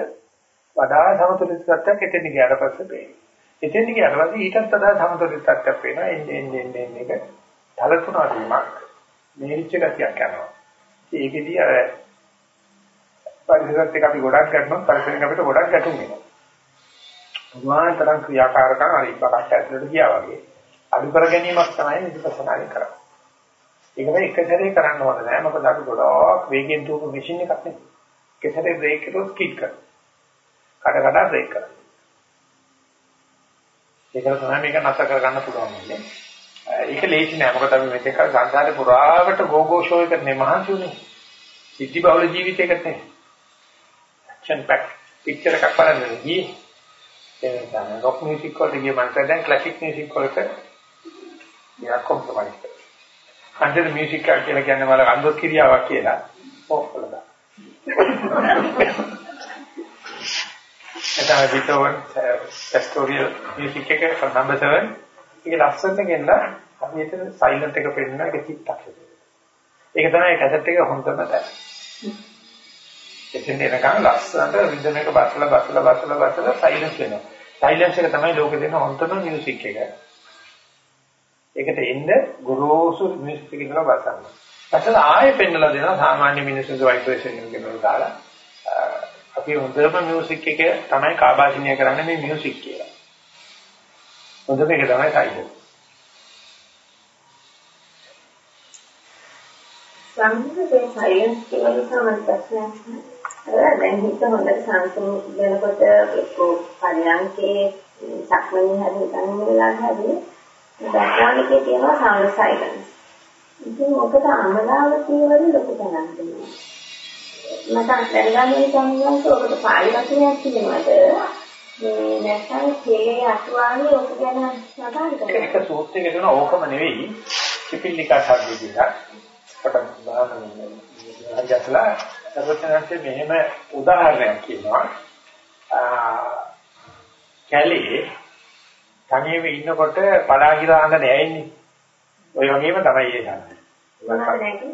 වඩා සමතුලිත තත්ත්වයක් එතෙන් ගියාට පස්සේ පේනවා. එතෙන් ගියාට පස්සේ ඊටත් වඩා සමතුලිත තත්ත්වයක් පේනවා. එන්නේ එන්නේ එන්නේ එක තලතුණා වීමක් මේරිච්ච ගතියක් යනවා. ඒකෙදී අර පරිසරත් එක්ක අපි ගොඩක් ගන්නවා පරිසරෙන් අපිට ගොඩක් ගැටුම් වෙනවා. පුදුමාතරම් ක්‍රියාකාරකම් අර ඉබ්බකට ඇතුළට ගියා වගේ අඩු කර ගැනීමක් තමයි විපස්සනායි කරන්නේ. ඒක මේ එක සැරේ කරන්න ඕන නෑ මොකද අපි ගොඩක් වේගෙන් දුවපු මැෂින් එකක් නෙවෙයි. එක සැරේ බ්‍රේක් එකක් කික් කරනවා. කඩ කඩ බ්‍රේක් කරනවා. ඒක තමයි මේක නැතර කරගන්න පුළුවන් වෙන්නේ. ඒක ලේසි නෑ මොකද අපි මෙතෙක් සංසාරේ පුරාවට ගෝගෝ ෂෝ එකක් නේ මහන්සි උනේ. සිද්ධි බහුල ජීවිතයකට නේ. ඇක්ෂන් පැක් පික්චර් එකක් බලන්න ගියේ. ඒ තමයි රොක් මියුසික් වලට ගිය මන්ට දැන් ක්ලාසික් මියුසික් වලට යා කොම්ප්‍රොමයිස් කරනවා. කන්ටර් මියුසික් කියලා කියන්නේ වල අන්දොත් ක්‍රියාවක් කියලා. ඔක්කොලද. එතන විතෝන් eh, පැස්ටෝරියල් මියුසික් එක නම්බර් 7 ඒක ලස්සනට ගෙන්න අපි එතන සයිලන්ට් එක පෙන්නන එක චිත්තක්ෂණය. ඒක තමයි කැසට් එක හොඳම තැන. එතෙන් එනකන් ලස්සනට රිද්ම් එක බස්සලා බස්සලා බස්සලා බස්සලා සයිලන්ස් වෙනවා. සයිලන්ස් එක තමයි ලෝකේ දෙන හොඳම මියුසික් එක. ඒකට එන්න ගොරෝසු මියුසික් එක කියලා බසන්න. ඊට ආයෙ පෙන්නලා දෙනවා සාමාන්‍ය මිනිස්සුන්ගේ ভাইබ්‍රේෂන් එක කෙනෙක් දාලා අපි හොඳම මියුසික් එක තමයි කාබාෂණය කරන්නේ මේ මියුසික් කියලා. හොඳම එක තමයි සයිලන්ස්. සම්මුතියේ සයිලන්ස් කියන තමයි ප්‍රශ්නයක්. දැන් හිත හොඳට සංසුන් වෙනකොට පරියන්කේ සක්මනේ හරි හිතන්න වෙලාවට හරි බැක්ග්‍රවුන්ඩ් එකේ තියෙනවා සාවුන්ඩ් සයිලන්ස්. ඉතින් ඔකට අමලාව කියවල ලොකු තැනක් දෙනවා. මට දැනගන්නේ සම්මත ඔකට පාලි වචනයක් තියෙනවද? මේ නැත්නම් හේලේ අටුවාවේ ඔක ගැන සඳහන් කරනවා. ඒක සූත්‍රයේ දෙන ඕකම නෙවෙයි. කිපිල්ලිකා සාධ්‍ය කියලා. පටන් ගන්න. හරියටලා සර්වඥාන්සේ මෙහෙම උදාහරණයක් කියනවා. කැලේ තනියම ඉන්නකොට පලාගිර අඟන ඇයින්නේ. ඔය වගේම තමයි ඒ ගන්න.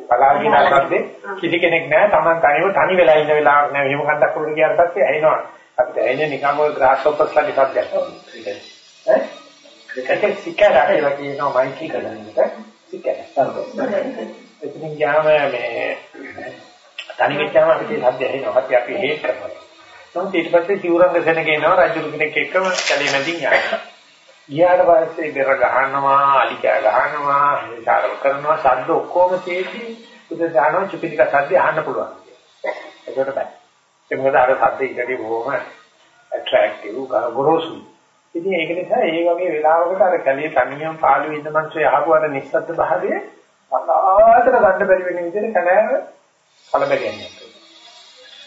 පලාගිර අඟන්නේ කිසි කෙනෙක් නැහැ. Taman තනියම තනි වෙලා ඉන්න වෙලාවක් නෑ. මෙහෙම කන්දක් උඩට ගියාට පස්සේ ඇයිනවා. අපිට ඇයිනේ නිකම් ඔය ග්‍රාස් හොපර්ස්ලා නිකන් දැක්කම. ඈ? ඒකට සිකරා කියලා කියනවා මයිකි කරන්නේ. සිකරා. එතනින් ගියාම මේ තනි වෙච්චාම අපිට සද්ද ඇහෙනවා. අපි අපි හේත් කරනවා. නමුත් ඊට පස්සේ සිවුරංග සෙනග එනවා රජු කෙනෙක් එක්කම කැලේ මැදින් යනවා. ගියාට පස්සේ බෙර ගහනවා, අලිකා ගහනවා, විචාර කරනවා, ශබ්ද ඔක්කොම තියෙද්දි බුදු දානෝ චුපිතික සද්ද අහන්න පුළුවන්. ඒකට බෑ. ඒ මොකද අර සද්ද ඉකදී බොහොම ඇට්‍රැක්ටිව් ගොරෝසුයි. ඉතින් ඒක නිසා ඒ වගේ වෙලාවකට අර කලිය තනියම පාළු ඉන්න මනුස්සය අහපු අර නිස්සද්ද භාවය අලාතර ගන්න බැරි වෙන විදිහට කලාව කලබගන්නේ.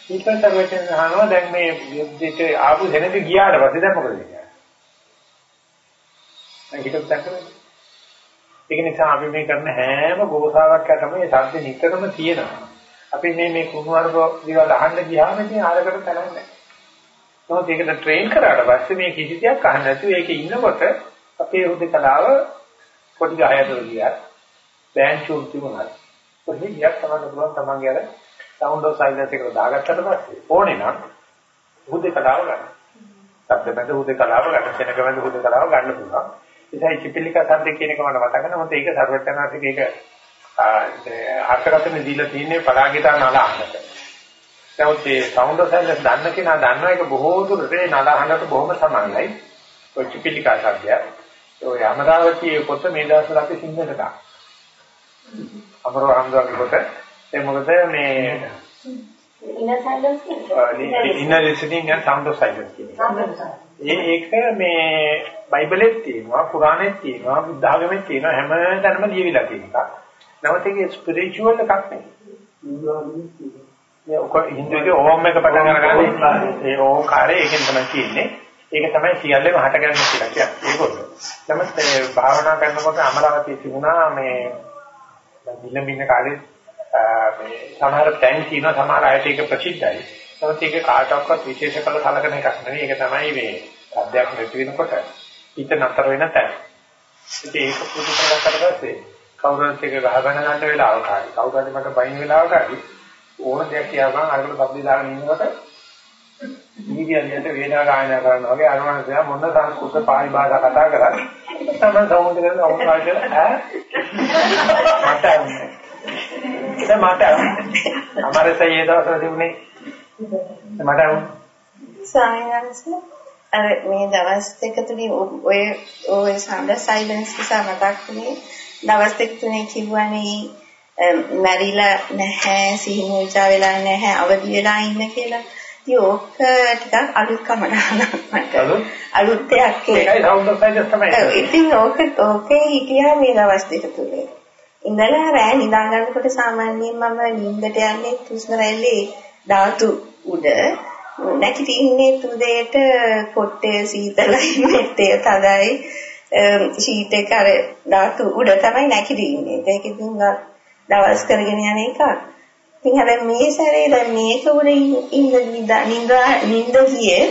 ඊපස්සේ වචන අහනවා දැන් මේ යුද්ධයට ආපු දෙනෙක් ගියාට පස්සේ දැන් මොකද වෙන්නේ? දැන් හිතත් දැක්කද? ඒක නිසා අපි මේ කරන හැම ගෝසාවක් යටම මේ සද්ද නිතරම තියෙනවා. අපි මේ මේ කුණුවarp දේවල් අහන්න ගියාම ඉතින් ආරකට තනන්නේ නැහැ. නමුත් ඒකට ට්‍රේන් කරාට පස්සේ මේ කිසි දෙයක් අහන්න නැතුව ඒකේ ඉන්නකොට අපේ හුදකලාව පොඩි ගහයතර ගියා. බෑන් චූන් තිබුණා. කොහේ ගියක් තමයි පුළුවන් තමන්ගේ අර සවුන්ඩ් ඔෆ් සයිලන්ස් එකට දාගත්තට පස්සේ ඕනේ නම් හුදකලාව ගන්න. ශබ්ද බඳ හුදකලාව ගන්න, සෙනග බඳ හුදකලාව ගන්න පුළුවන්. ඒසයි චිපිලිකා සද්ද කියන එක මට මතක නැහැ. මොකද ඒක සර්වඥාන්සේක ඒක අර්ථකථන දීලා තියෙන්නේ පරාගිතා නලහකට. නමුත් මේ සවුන්ඩ් ඔෆ් සයිලන්ස් දන්න කෙනා දන්නවා ඒක බොහෝ දුරට ඒ නලහකට බොහොම සමානයි. ඔය චිපිලිකා සද්දය. ඔය යමදාවතියේ පොත මේ දවස්වල අපි සිංහලට ගන්න. අමරව හම්දාගේ පොත. ඒ මොකද මේ ඉන්න ලිසනින් of silence කියන්නේ. ඒක මේ බයිබලෙත් තියෙනවා, පුරාණෙත් තියෙනවා, බුද්ධ ආගමෙත් තියෙනවා හැම තැනම ලියවිලා තියෙන එකක්. නමුත් ඒක ස්පිරිචුවල් එකක් නෙවෙයි. මේ ඔක හින්දුවේ ඕම් එක පටන් අරගන්නේ ඒ ඕංකාරය ඒකෙන් තමයි කියන්නේ. ඒක තමයි සියල්ලම හටගන්නේ කියලා කියන්නේ. ඒකොත්. නමුත් භාවනා කරනකොට අමරවතී තිබුණා මේ දිලඹින්න කාලේ මේ සමහර තැන් තියෙන සමහර අයට ඒක ප්‍රසිද්ධයි. නමුත් ඒක කාටවත් විශේෂ කළ සලකන එකක් නෙවෙයි. ඒක තමයි මේ අධ්‍යක් නැති වෙනකොට හිත නතර වෙන තැන. ඉතින් ඒක පුදු කරගත්තට පස්සේ කවුරුත් එක ගහ ගන්න ගන්න වෙලාවක හරි කවුරු හරි මට බයින් වෙලාවක හරි ඕන දෙයක් කියවම අරකට බබ්ලි දාගෙන ඉන්නකොට දීවියන්ට වේදනා ගායනා කරනවා වගේ අරමනසය මොන සංස්කෘත පාලි භාෂා කතා කරා තමයි සමුද කරන ඔවුන් කාටද ඈ? මට අන්නේ ඒක මට අමාරේ තේ දවස් තිබුණේ. මට ස්වාමීන් වහන්සේ අර මේ දවස් දෙක තුනේ ඔය ඔය සඳ සයිලන්ස් නිසා මතක් වුණේ. දවස් දෙක තුනේ කිව්වනේ මැරිලා නැහැ සිහිමුචා වෙලා නැහැ අවදි වෙලා ඉන්න කියලා. ඉතින් ඕක ටිකක් අලුත් කමඩානක් මට. අලුත් දෙයක් ඒකයි සවුන්ඩ් ඔෆ් සයිලන්ස් තමයි. ඉතින් ඕක ඕකේ හිටියා මේ දවස් දෙක තුනේ. ඉඳලා රෑ නිදා ගන්නකොට සාමාන්‍යයෙන් මම නිින්දට යන්නේ හුස්ම රැල්ලේ ධාතු උඩ නැගිටින්නේ උදේට කොට්ටේ සීතලයි මෙට්ටේ තදයි ෂීට් එක අර ධාතු උඩ තමයි නැගිටින්නේ. ඒක ඉතින් දවස් කරගෙන යන එකක්. ඉතින් හැබැයි මේ සැරේ දැන් මේක උඩ ඉන්න නින්ද නින්ද ගියේ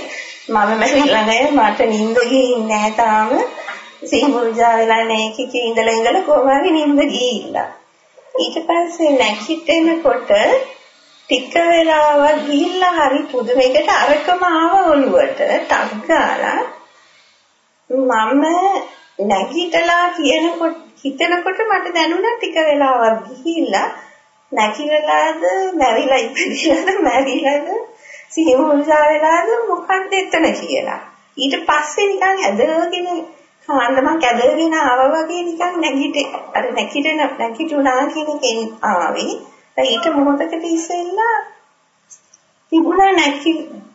මම මැරිලා නැහැ මට නින්ද ගිහින් නැහැ තාම සිහිමුර්ජා වෙලා නැහැ කිකේ ඉඳලා ඉඳලා කොහොම හරි නින්ද ගිහිල්ලා. ඊට පස්සේ නැගිටිනකොට ටික වෙලාවක් ගිහිල්ලා හරි පුදුමයකට අරකම ආව ඔළුවට ටක් ගාලා මම නැගිටලා කියනකොට හිතනකොට මට දැනුණා ටික වෙලාවක් ගිහිල්ලා නැගිටලාද මැරිලා ඉපදිලාද මැරිලාද සිහිමුල්සා වෙලාද මොකක්ද එතන කියලා. ඊට පස්සේ නිකන් ඇදගෙන කාන්දමක් ඇදගෙන ආවා වගේ නිකන් නැගිට. අර නැගිටින නැගිටුණා කියන එකෙන් ආවේ. ඊට මොහොතකට ඉස්සෙල්ලා තිබුණා නැති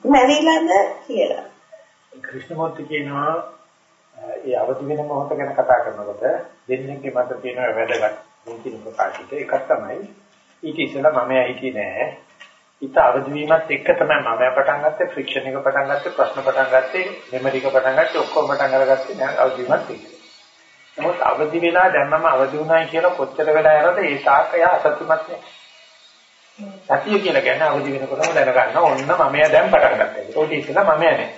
මැරිලාද කියලා. ක්‍රිෂ්ණමූර්ති කියනවා ඒ අවදි වෙන මොහොත ගැන කතා කරනකොට දෙන්නේගේ මත තියෙන වැදගත් මේ කියන ප්‍රකාශිත එකක් තමයි ඊට ඉස්සෙල්ලා මම හිතේ නෑ. ඊට අවදි වීමත් එක්ක තමයි මම පටන් ගත්තේ ෆ්‍රික්ෂන් එක පටන් ගත්තේ ප්‍රශ්න පටන් ගත්තේ මෙමරි එක පටන් ගත්තේ ඔක්කොම පටන් අරගත්තේ නෑ අවදි වීමත් එක්ක. නමුත් අවදි වෙලා දැන් මම අවදි වුණායි කියලා කොච්චර වෙලා යනවද ඒ තාක්කය අසත්‍යමත් නෑ. සතිය කියලා කියන්නේ අවදි වෙනකොටම දැනගන්න ඕන්න මම එයා දැන් පටන් ගත්තා. ඒක ඉතින් මම යන්නේ.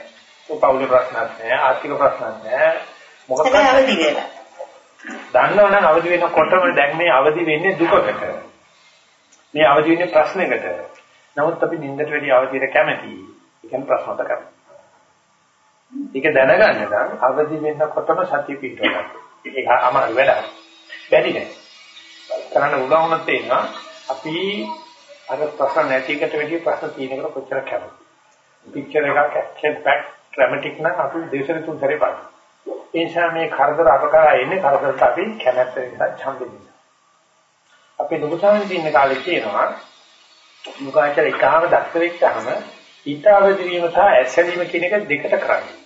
ඒ පෞලික ප්‍රශ්නත් නෑ, ආර්ථික ප්‍රශ්නත් නෑ. මොකක්ද අවදි වෙලා. දන්නවනම් අවදි වෙනකොටම දැන් මේ අවදි වෙන්නේ දුකකට. මේ අවදි වෙන්නේ ප්‍රශ්නයකට. නමුත් අපි නින්දට වැඩි අවදියට කැමතියි. ඒ කියන්නේ ප්‍රශ්නකට කැමති. ඒක දැනගන්න නම් අවදි වෙනකොටම සතිය පිටවන්න. ඒක අමාරු වැඩක්. බැරි නෑ. කරන්න උදා වුණත් තේනවා අපි අර ප්‍රශ්න නැති එකට වැඩිය ප්‍රශ්න තියෙනකට කොච්චර කැමතිද? පික්චර් එකක් ඇක්ෂන් පැක් ඩ්‍රැමැටික් නම් අපි දෙසර තුන් සැරේ බලනවා. ඒ නිසා මේ කරදර අප කරා එන්නේ කරදරට අපි කැමැත්ත නිසා ඡන්ද නිසා. අපේ ලොකුසාවෙන් ඉන්න කාලේ කියනවා මුඛාචර එකම දක්ෂ වෙච්චාම ඊතාවදි වීම සහ ඇසැලීම කියන එක දෙකට කරන්නේ.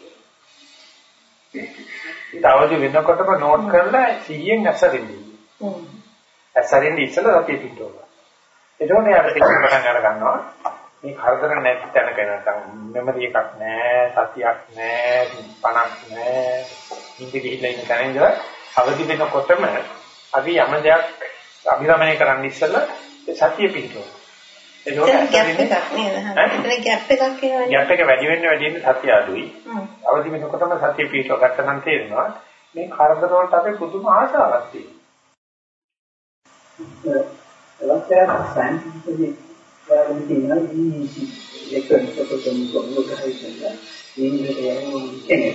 ඊතාවදි වෙනකොටම නෝට් කරලා 100න් ඇසරින්නේ. ඇසරින්නේ ඉස්සෙල්ලා අපි පිටෝවා. එතකොට යාට තේරුම් පටන් අර ගන්නවා මේ කරදර නැති තැනක නැත්නම් මෙමරි එකක් නැහැ සතියක් නැහැ පණක් නැහැ ඉඳි ගිහිල්ලා ඉන්න තැන ඉඳලා අවදි වෙනකොටම අපි යම දෙයක් අභිරමණය කරන්න ඉස්සෙල්ලා ඒ සතිය පිටුවා ඒක ගැප් එකක් නේද? ඒක ගැප් එකක් කියවනේ. ගැප් එක වැඩි වෙන්න වැඩි වෙන්න සතිය අඩුයි. අවදි වෙනකොටම සතිය පිටව ගත්ත නම් තේරෙනවා මේ කරදර වලට අපි පුදුම ආශාවක් තියෙනවා. එලක්ෂණ සයන්ටිෆිකලි කරගෙන තියෙනවා මේ එක්කෙනෙකුට කොහොමද කරන්නේ කියන්නේ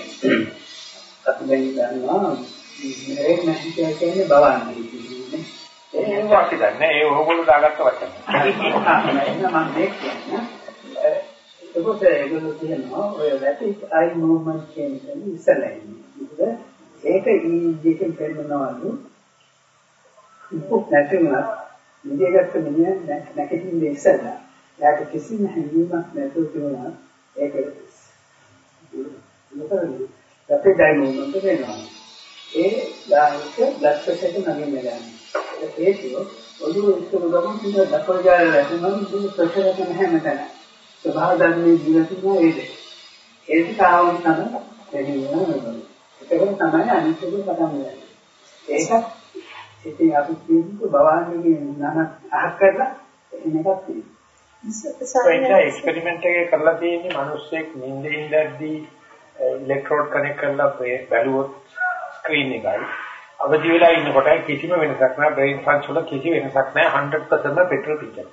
අපි දැන් දන්නවා මේ නැහිතා කියන්නේ බවන්නේ කියන්නේ ඒ වාක්‍ය දන්නේ ඒ ඕගොල්ලෝ දාගත්ත වචන. මම මේක කියන්නේ ඒකත් ඒගොල්ලෝ කියනවා ඔය වැටික් අයි මූවමන්ට් කියන එක ඉස්සලා ඉන්නේ. ඒක ඊජෙකින් පෙන්නනවලු ඉපොක් නැතිවෙනවා ඉන්දියාගත්ත මිනිහ නැකටින්නේ ඉස්සලා. එයාට කිසිම හැඟීමක් නැතුව තිබුණා. ඒක මොකද? අපේ ඩයිමෝමන්ට් වෙනවා. ඒ දායක බ්ලඩ් ප්‍රෙෂර් එක නගින්න ගන්න. ඒක හේතුව ඔළුව ඉස්සර ගමන් ඉන්න දකල් ගාල රැඳෙනවා ඉතින් ප්‍රෙෂර් එක නැහැ මෙතන. ස්වභාව ධර්මයේ ජීවිතේ ඒද. ඒක කාවුන් තමයි තේරෙනවා. ඒක තමයි අනිත් එක පටන් ගන්න. ඒකත් ඉතින් අපි කියන්නේ බවාන්නේ නම අහක් කරලා එන එකක් තියෙනවා. ඒක එක්ස්පෙරිමන්ට් එකේ කරලා තියෙන්නේ මිනිස්සෙක් නිින්දේ ඉඳද්දී ඉලෙක්ට්‍රෝඩ් කනෙක්ට් කරලා බැලුවොත් ස්ක්‍රීන් එකයි අවදි වෙලා ඉන්නකොට කිසිම වෙනසක් නැහැ බ්‍රේන් ෆන්ක්ෂන් වල කිසි වෙනසක් නැහැ 100% පෙට්‍රල් පිටර.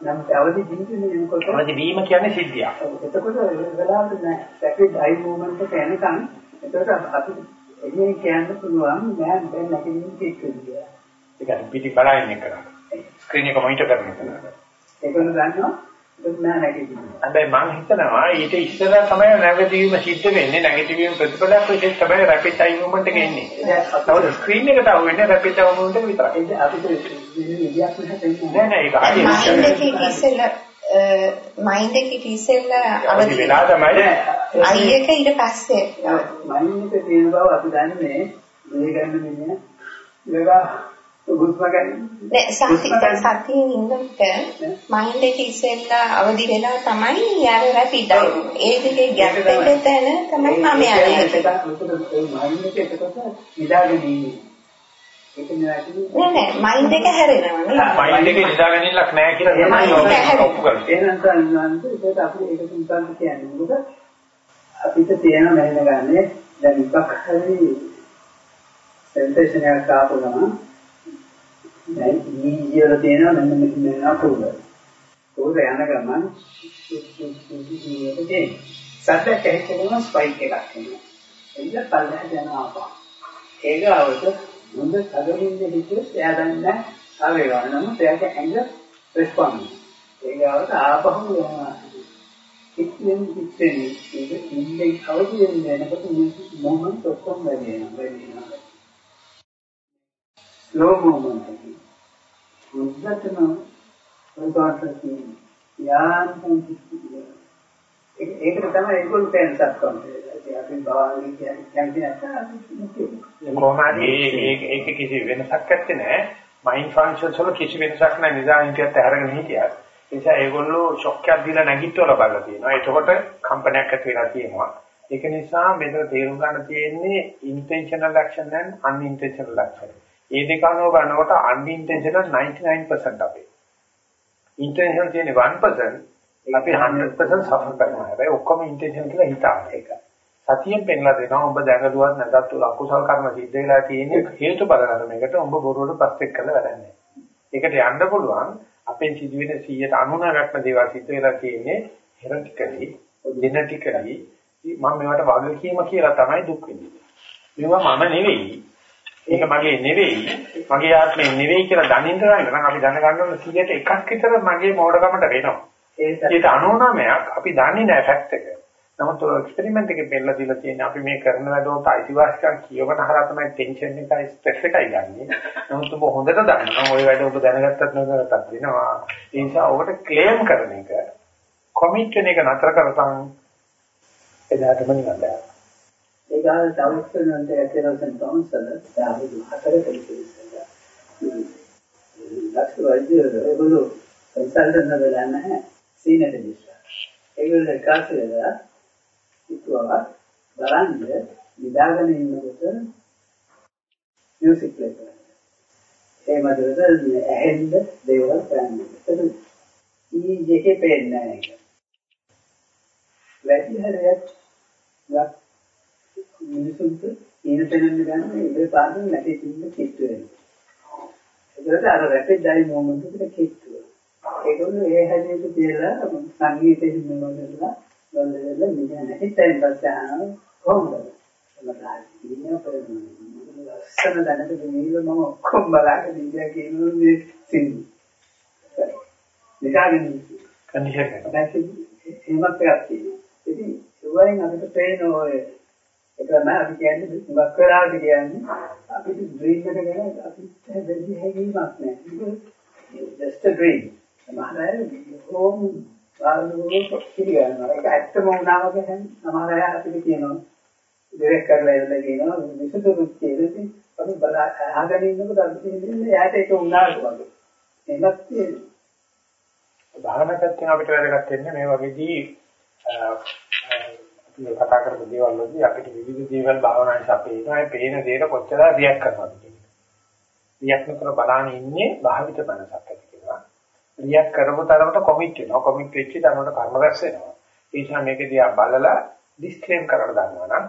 නම් අවදි වීම එනකොට අවදි වීම කියන්නේ සිද්ධියක්. එතකොට වෙලාවට නෑ රැපිඩ් අයි මූවමන්ට් එක එනකන් එතකොට අපි එන්නේ කියන්න පුළුවන් මම දැන් නැගිටින්න කියලා. ඒක පිටි බලන්නේ කරා. ස්ක්‍රීන් එක මොනිටර් කරන එක. ඒකම දන්නවා නෑ. හැබැයි මම හිතනවා ඊට ඉස්සෙල්ලා තමයි නැගිටීම සිද්ධ වෙන්නේ. නැගිටීම ප්‍රතිඵලයක් විශේෂ තමයි රැපිඩ් අයි මූවමන්ට් එක එන්නේ. ඒක ස්ක්‍රීන් එකට ආව වෙන්නේ රැපිඩ් අයි මූවමන්ට් එක විතරයි. ඒක අපිට. නෑ නෑ ඒක හරියට. මයින්ඩ් එකේ ඉස්සෙල්ලා මයින්ඩ් එකේ ඉස්සෙල්ලා අවදි වෙලා තමයි අයි එක ඊට පස්සේ මයින්ඩ් එකේ තියෙන බව අපි දන්නේ මේ ගන්න මෙන්න ඒක හුස්ම ගන්න නෑ සති සතියේ ඉන්නකොට මයින්ඩ් එකේ ඉස්සෙල්ලා අවදි වෙලා තමයි යාර රැපිඩ් ඒ දෙකේ ගැප් එක තැන තමයි මම යන්නේ. මයින්ඩ් එක එතකොට නිදාගෙන නෑ. නෑ මයින්ඩ් එක හැරෙනවා නේ මයින්ඩ් එකේ නිදාගැනිල්ලක් නැහැ කියලා තමයි ඔප්පු කරන්නේ. එහෙනම් සම්මානට ඒකට අපි ඒක තුන්කන් කියන්නේ. මොකද අපිට තියෙන මෙහෙම ගන්නේ දැන් ඉබක් හරි සෙන්සේෂන් එකක් ආපු ගමන් දැන් ඊයර තියෙනවා මෙන්න මෙතන යනවා පොර. පොර යන ගමන් ඉන්නේ. සද්දයක් ඇහෙනකම ස්පයික් එකක් එනවා. එන්න පල්ලෙහාට යනවා අපා. ඒක අවුත මුඳ සැදෙන්නේ හිතුවොත් එයා දන්නේ නැහැ වෙනවා. නමුත් එයාට ඇඟ රෙස්පොන්ස්. ඒක අවුත ආපහු යනවා. ඉක්මෙන් ඉක්මෙන් ඒක ඉන්නේ කවුද යන්නේ නැනකොට මොහොමන්ට් ඔක්කොම වැඩි වෙනවා. ස්ලෝ මොහොමන්ට් එකේ මුද්දටම උදාහරණයක් යාන්තම් ඒකට තමයි ඒගොල්ලෝ තේන්සක් කරන්නේ. අපි බවාගෙන කියන්නේ කැමති නැත්නම් කොහොමද ඒක ඒක කිසි වෙනසක් නැත්තේ නෑ. මයින්ඩ් ෆන්ක්ෂන්ස් වල කිසි වෙනසක් නැහැ නිදානිකයත් අරගෙන හිටියත්. ඒ නිසා ඒගොල්ලෝ ෂොක් එකක් දීලා නැගිටවල බලලා තියෙනවා. එතකොට කම්පනයක් ඇති වෙලා තියෙනවා. ඒක නිසා මෙතන තේරුම් ගන්න තියෙන්නේ intentional action and unintentional action. මේ දෙක අනුව බලනකොට unintentional 99% අපේ. intentional කියන්නේ 1% අපි 100% සෆර් කරනවා. හැබැයි ඔක්කොම intention කියලා හිතාන එක. සතියෙන් පෙන්ලා දෙනවා ඔබ දැඟලුවත් නැත්නම් තුල අකුසල් කර්ම සිද්ධ වෙලා තියෙන්නේ හේතු බල ධර්මයකට ඔබ බොරුවට පස්සෙක් කරලා වැඩන්නේ. ඒකට යන්න පුළුවන් අපෙන් සිදුවෙන 199ක්ම දේවල් සිද්ධ වෙලා තියෙන්නේ හෙරටිකලි, ජෙනටිකලි මම මේවට වගකීම කියලා තමයි දුක් වෙන්නේ. මේවා මම නෙවෙයි. ඒක මගේ නෙවෙයි. මගේ ආත්මේ නෙවෙයි කියලා දැනින්න නම් අපි දැනගන්න ඕන 100ට එකක් විතර මගේ මෝඩකමට වෙනවා. ඒක 99ක් අපි දන්නේ නැහැ ෆැක්ට් එක. නමුත් ඔය එක්ස්පෙරිමන්ට් එකේ පෙන්නලා දීලා තියෙන අපි මේ කරන වැඩවලට අයිතිවාසිකම් කියවන හරහා තමයි ටෙන්ෂන් එකයි ස්ට්‍රෙස් එකයි ගන්නෙ. නමුත් ඔබ හොඳට දන්නවා ওই වැඩ ඔබ දැනගත්තත් නොදැනගත්තත් වෙනවා. ඒ නිසා ඔබට ක්ලේම් කරන එක කොමිට් වෙන එක නතර කරපන් එදාටම නිකන් බෑ. ඒ ගාන තවස් කරනන්ට ඇතරසන් තොමසල දාහුදු හතර කලිසිලා. ලක්ෂ වෛද්‍යවරු ඒගොල්ලෝ කන්සල්ටන්ට් නදලා නැහැ සීනියර් රෙජිස්ට්‍රාර්. ඒගොල්ලෝ කාස් වෙලා හිතුවා බලන්න නිදාගෙන ඉන්නකොට මියුසික් ප්ලේ කරනවා. ඒ මැදට ඇහෙන්න දේවල් කරන්නේ. ඒක ඊ එකේ පේන්නේ නැහැ ඒක. වැඩි හරියක් යක් මිනිසුන්ට ඉන තැනන්න ගන්න ඒ පාඩම් නැති තින්න කිට්ටු වෙනවා. ඒකට අර රැපිඩ් ඩයි මොමන්ට් එකට කිට්ටු. ඒගොල්ලෝ ඒ හැදෙන්න කියලා සංගීතයෙන් මොනවදලා වන්දනල මියන හිතෙන් පස්සහන කොහොමද මම ඉන්නේ පෙරන්නේ ලස්සන දැනට මේව මම ඔක්කොම බලාගෙන ඉඳලා කියනෝනේ සින්දු නිකාගෙන දැන් එහෙමත් එකක් තියෙනවා ඉතින් ඒවයින් අපිට පේන ඔය ඒක තමයි අපි කියන්නේ හුඟක් වෙලාවට කියන්නේ අපිට ඩ්‍රීම් එක ගැන අපිට දෙවි හැඟීමක් නැහැ just a dream සමහර අය කොහොම ආලෝක පිළිගන්නවා. ඒක ඇත්තම වුණා වගේ දැන් සමහර අය අපිට කියනවා. දෙයක් කරලා ඉවරලා කියනවා විසුදුරුත් කියලා. අපි බලා අහගෙන ඉන්නකොට අපි කියන්නේ එයාට ඒක වුණාට වගේ. එහෙමත් තියෙනවා. භාවනා පැත්තෙන් අපිට වැදගත් වෙන්නේ මේ වගේදී අපි කතා කරපු දේවල් වලදී අපිට විවිධ දේවල් භාවනාවේ අපේනවා. ඒ පේන දේට කොච්චර රියැක්ට් කරනවද කියන එක. රියැක්ට් කරන බලාන ඉන්නේ භාවිත මනසක් ඇති කියලා. රියැක්ට් කරපු තරමට කොමිට් වෙනවා. කොමිට් වෙච්ච තරමට කර්ම රැස් වෙනවා. ඒ නිසා මේක දිහා බලලා ඩිස්ක්ලේම් කරලා දානවා නම්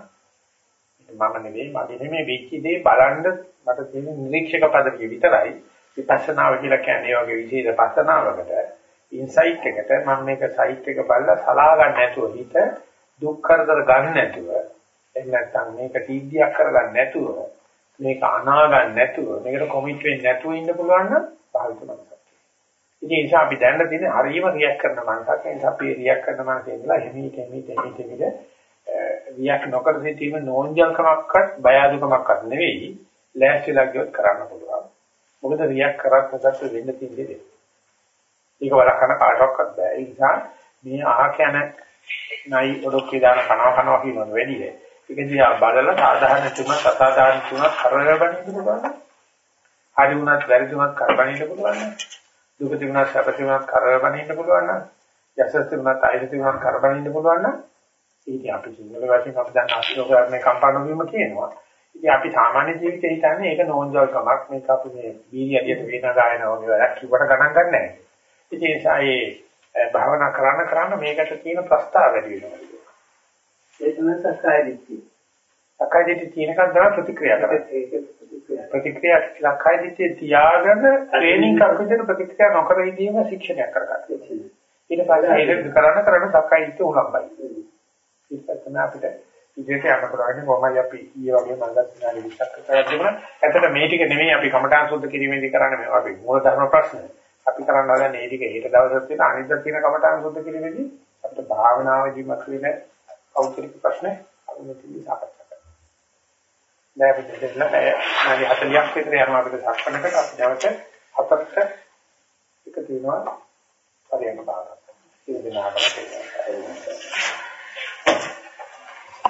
මම නෙවෙයි මගේ නෙමෙයි වෙච්ච දේ බලන්න මට තියෙන නිරීක්ෂක පදවිය විතරයි. විපස්සනාව කියලා කියන්නේ වගේ විශේෂ පස්සනාවකට ඉන්සයිට් එකට මම මේක සයිට් එක බලලා සලා ගන්න නැතුව හිත දුක් කරදර ගන්න නැතුව එහෙම නැත්නම් මේක තීඩියක් කරගන්න නැතුව මේක අනා ගන්න නැතුව මේකට කොමිට් වෙන්නේ නැතුව ඉන්න පුළුවන් නම් භාවිත මනසක්. ඉතින් ඒ නිසා අපි දැනන තියෙන හරියම රියැක්ට් කරන මනසක්. ඒ නිසා අපි රියැක්ට් කරන මනසේ ඉඳලා හිමීට හිමීට හිමීට හිමීට රියැක්ට් නොකර සිටීම නෝන්ජල්කමක්වත් බය අඩුකමක්වත් නෙවෙයි. ලෑස්තිලා ගියොත් කරන්න පුළුවන්. මොකද රියැක්ට් කරත් නැත්නම් වෙන්න තියෙන දේ. ඒක වළක්වන්න කාටවත් බෑ. ඒ නිසා මේ අහ කියන නයි ඔඩොක්කේ දාන කනවා කනවා කියනවට වැඩිය. ඒක දිහා බලලා සාධාරණ තුන සසාධාරණ තුන කරවබන්න පුළුවන්. හරි වුණත් වැරදි වුණත් කරබනින්න පුළුවන්. දුක තිබුණත් සැප තිබුණත් කරබනින්න පුළුවන් නම් යසස් තිබුණත් අයිති තිබුණත් කරබනින්න පුළුවන් නම් ඉතින් අපි සිංහල වශයෙන් අපි දැන් අශෝකයන්ගේ කම්පණ වීම කියනවා. ඉතින් අපි සාමාන්‍ය ජීවිතේ හිතන්නේ ඒක නෝන්ජල්කමක් මේක අපි මේ බීරි අඩියට වේන ගායන වගේ වැඩක් කිව්වට ගණන් ගන්න නැහැ. ඉතින් ඒ නිසා ඒ භාවනා කරන්න කරන්න මේකට තියෙන ප්‍රස්තාව වැඩි වෙනවා. ඒ තමයි සක්කාය දිට්ඨිය. සක්කාය දිට්ඨිය තියෙනකන් තමයි ප්‍රතික්‍රියා කරන්නේ. ප්‍රතික්‍රියා. සක්කාය දිට්ඨිය තියාගෙන ට්‍රේනින් කරපිට ප්‍රතික්‍රියා නොකර ඉඳීම ශික්ෂණයක් කරගන්න. ඊට පස්සේ ඒක කරන්න කරන්න සක්කාය දිට්ඨිය උලම්බයි. ඒක තමයි අපිට ඉදිරියට යන්න පුළුවන් කොහොමයි අපි ඊයේ වගේ මල්ලස් විනාඩි 20ක් කරලා තිබුණා. ඇත්තට මේ ටික නෙමෙයි අපි කමඨාන් සුද්ධ කිරීමේදී කරන්නේ මේ අපි මූල ධර්ම ප්‍රශ්න. අපි කරන්න හදන්නේ මේ ටික ඊට දවසක් තියෙන අනිද්දා තියෙන කමඨාන් සුද්ධ කිරීමේදී අපිට භාවනාවේදී මතුවෙන කෞතුක ප්‍රශ්න අපි මෙතනදී සාකච්ඡා කරනවා. දැන් අපි දෙන්න නෑ 40ක් විතර යනවා අපිට සක්මනකට අපි නැවත හතරට එක තියෙනවා පරියන්ක භාගයක්. ඒ දෙනාටම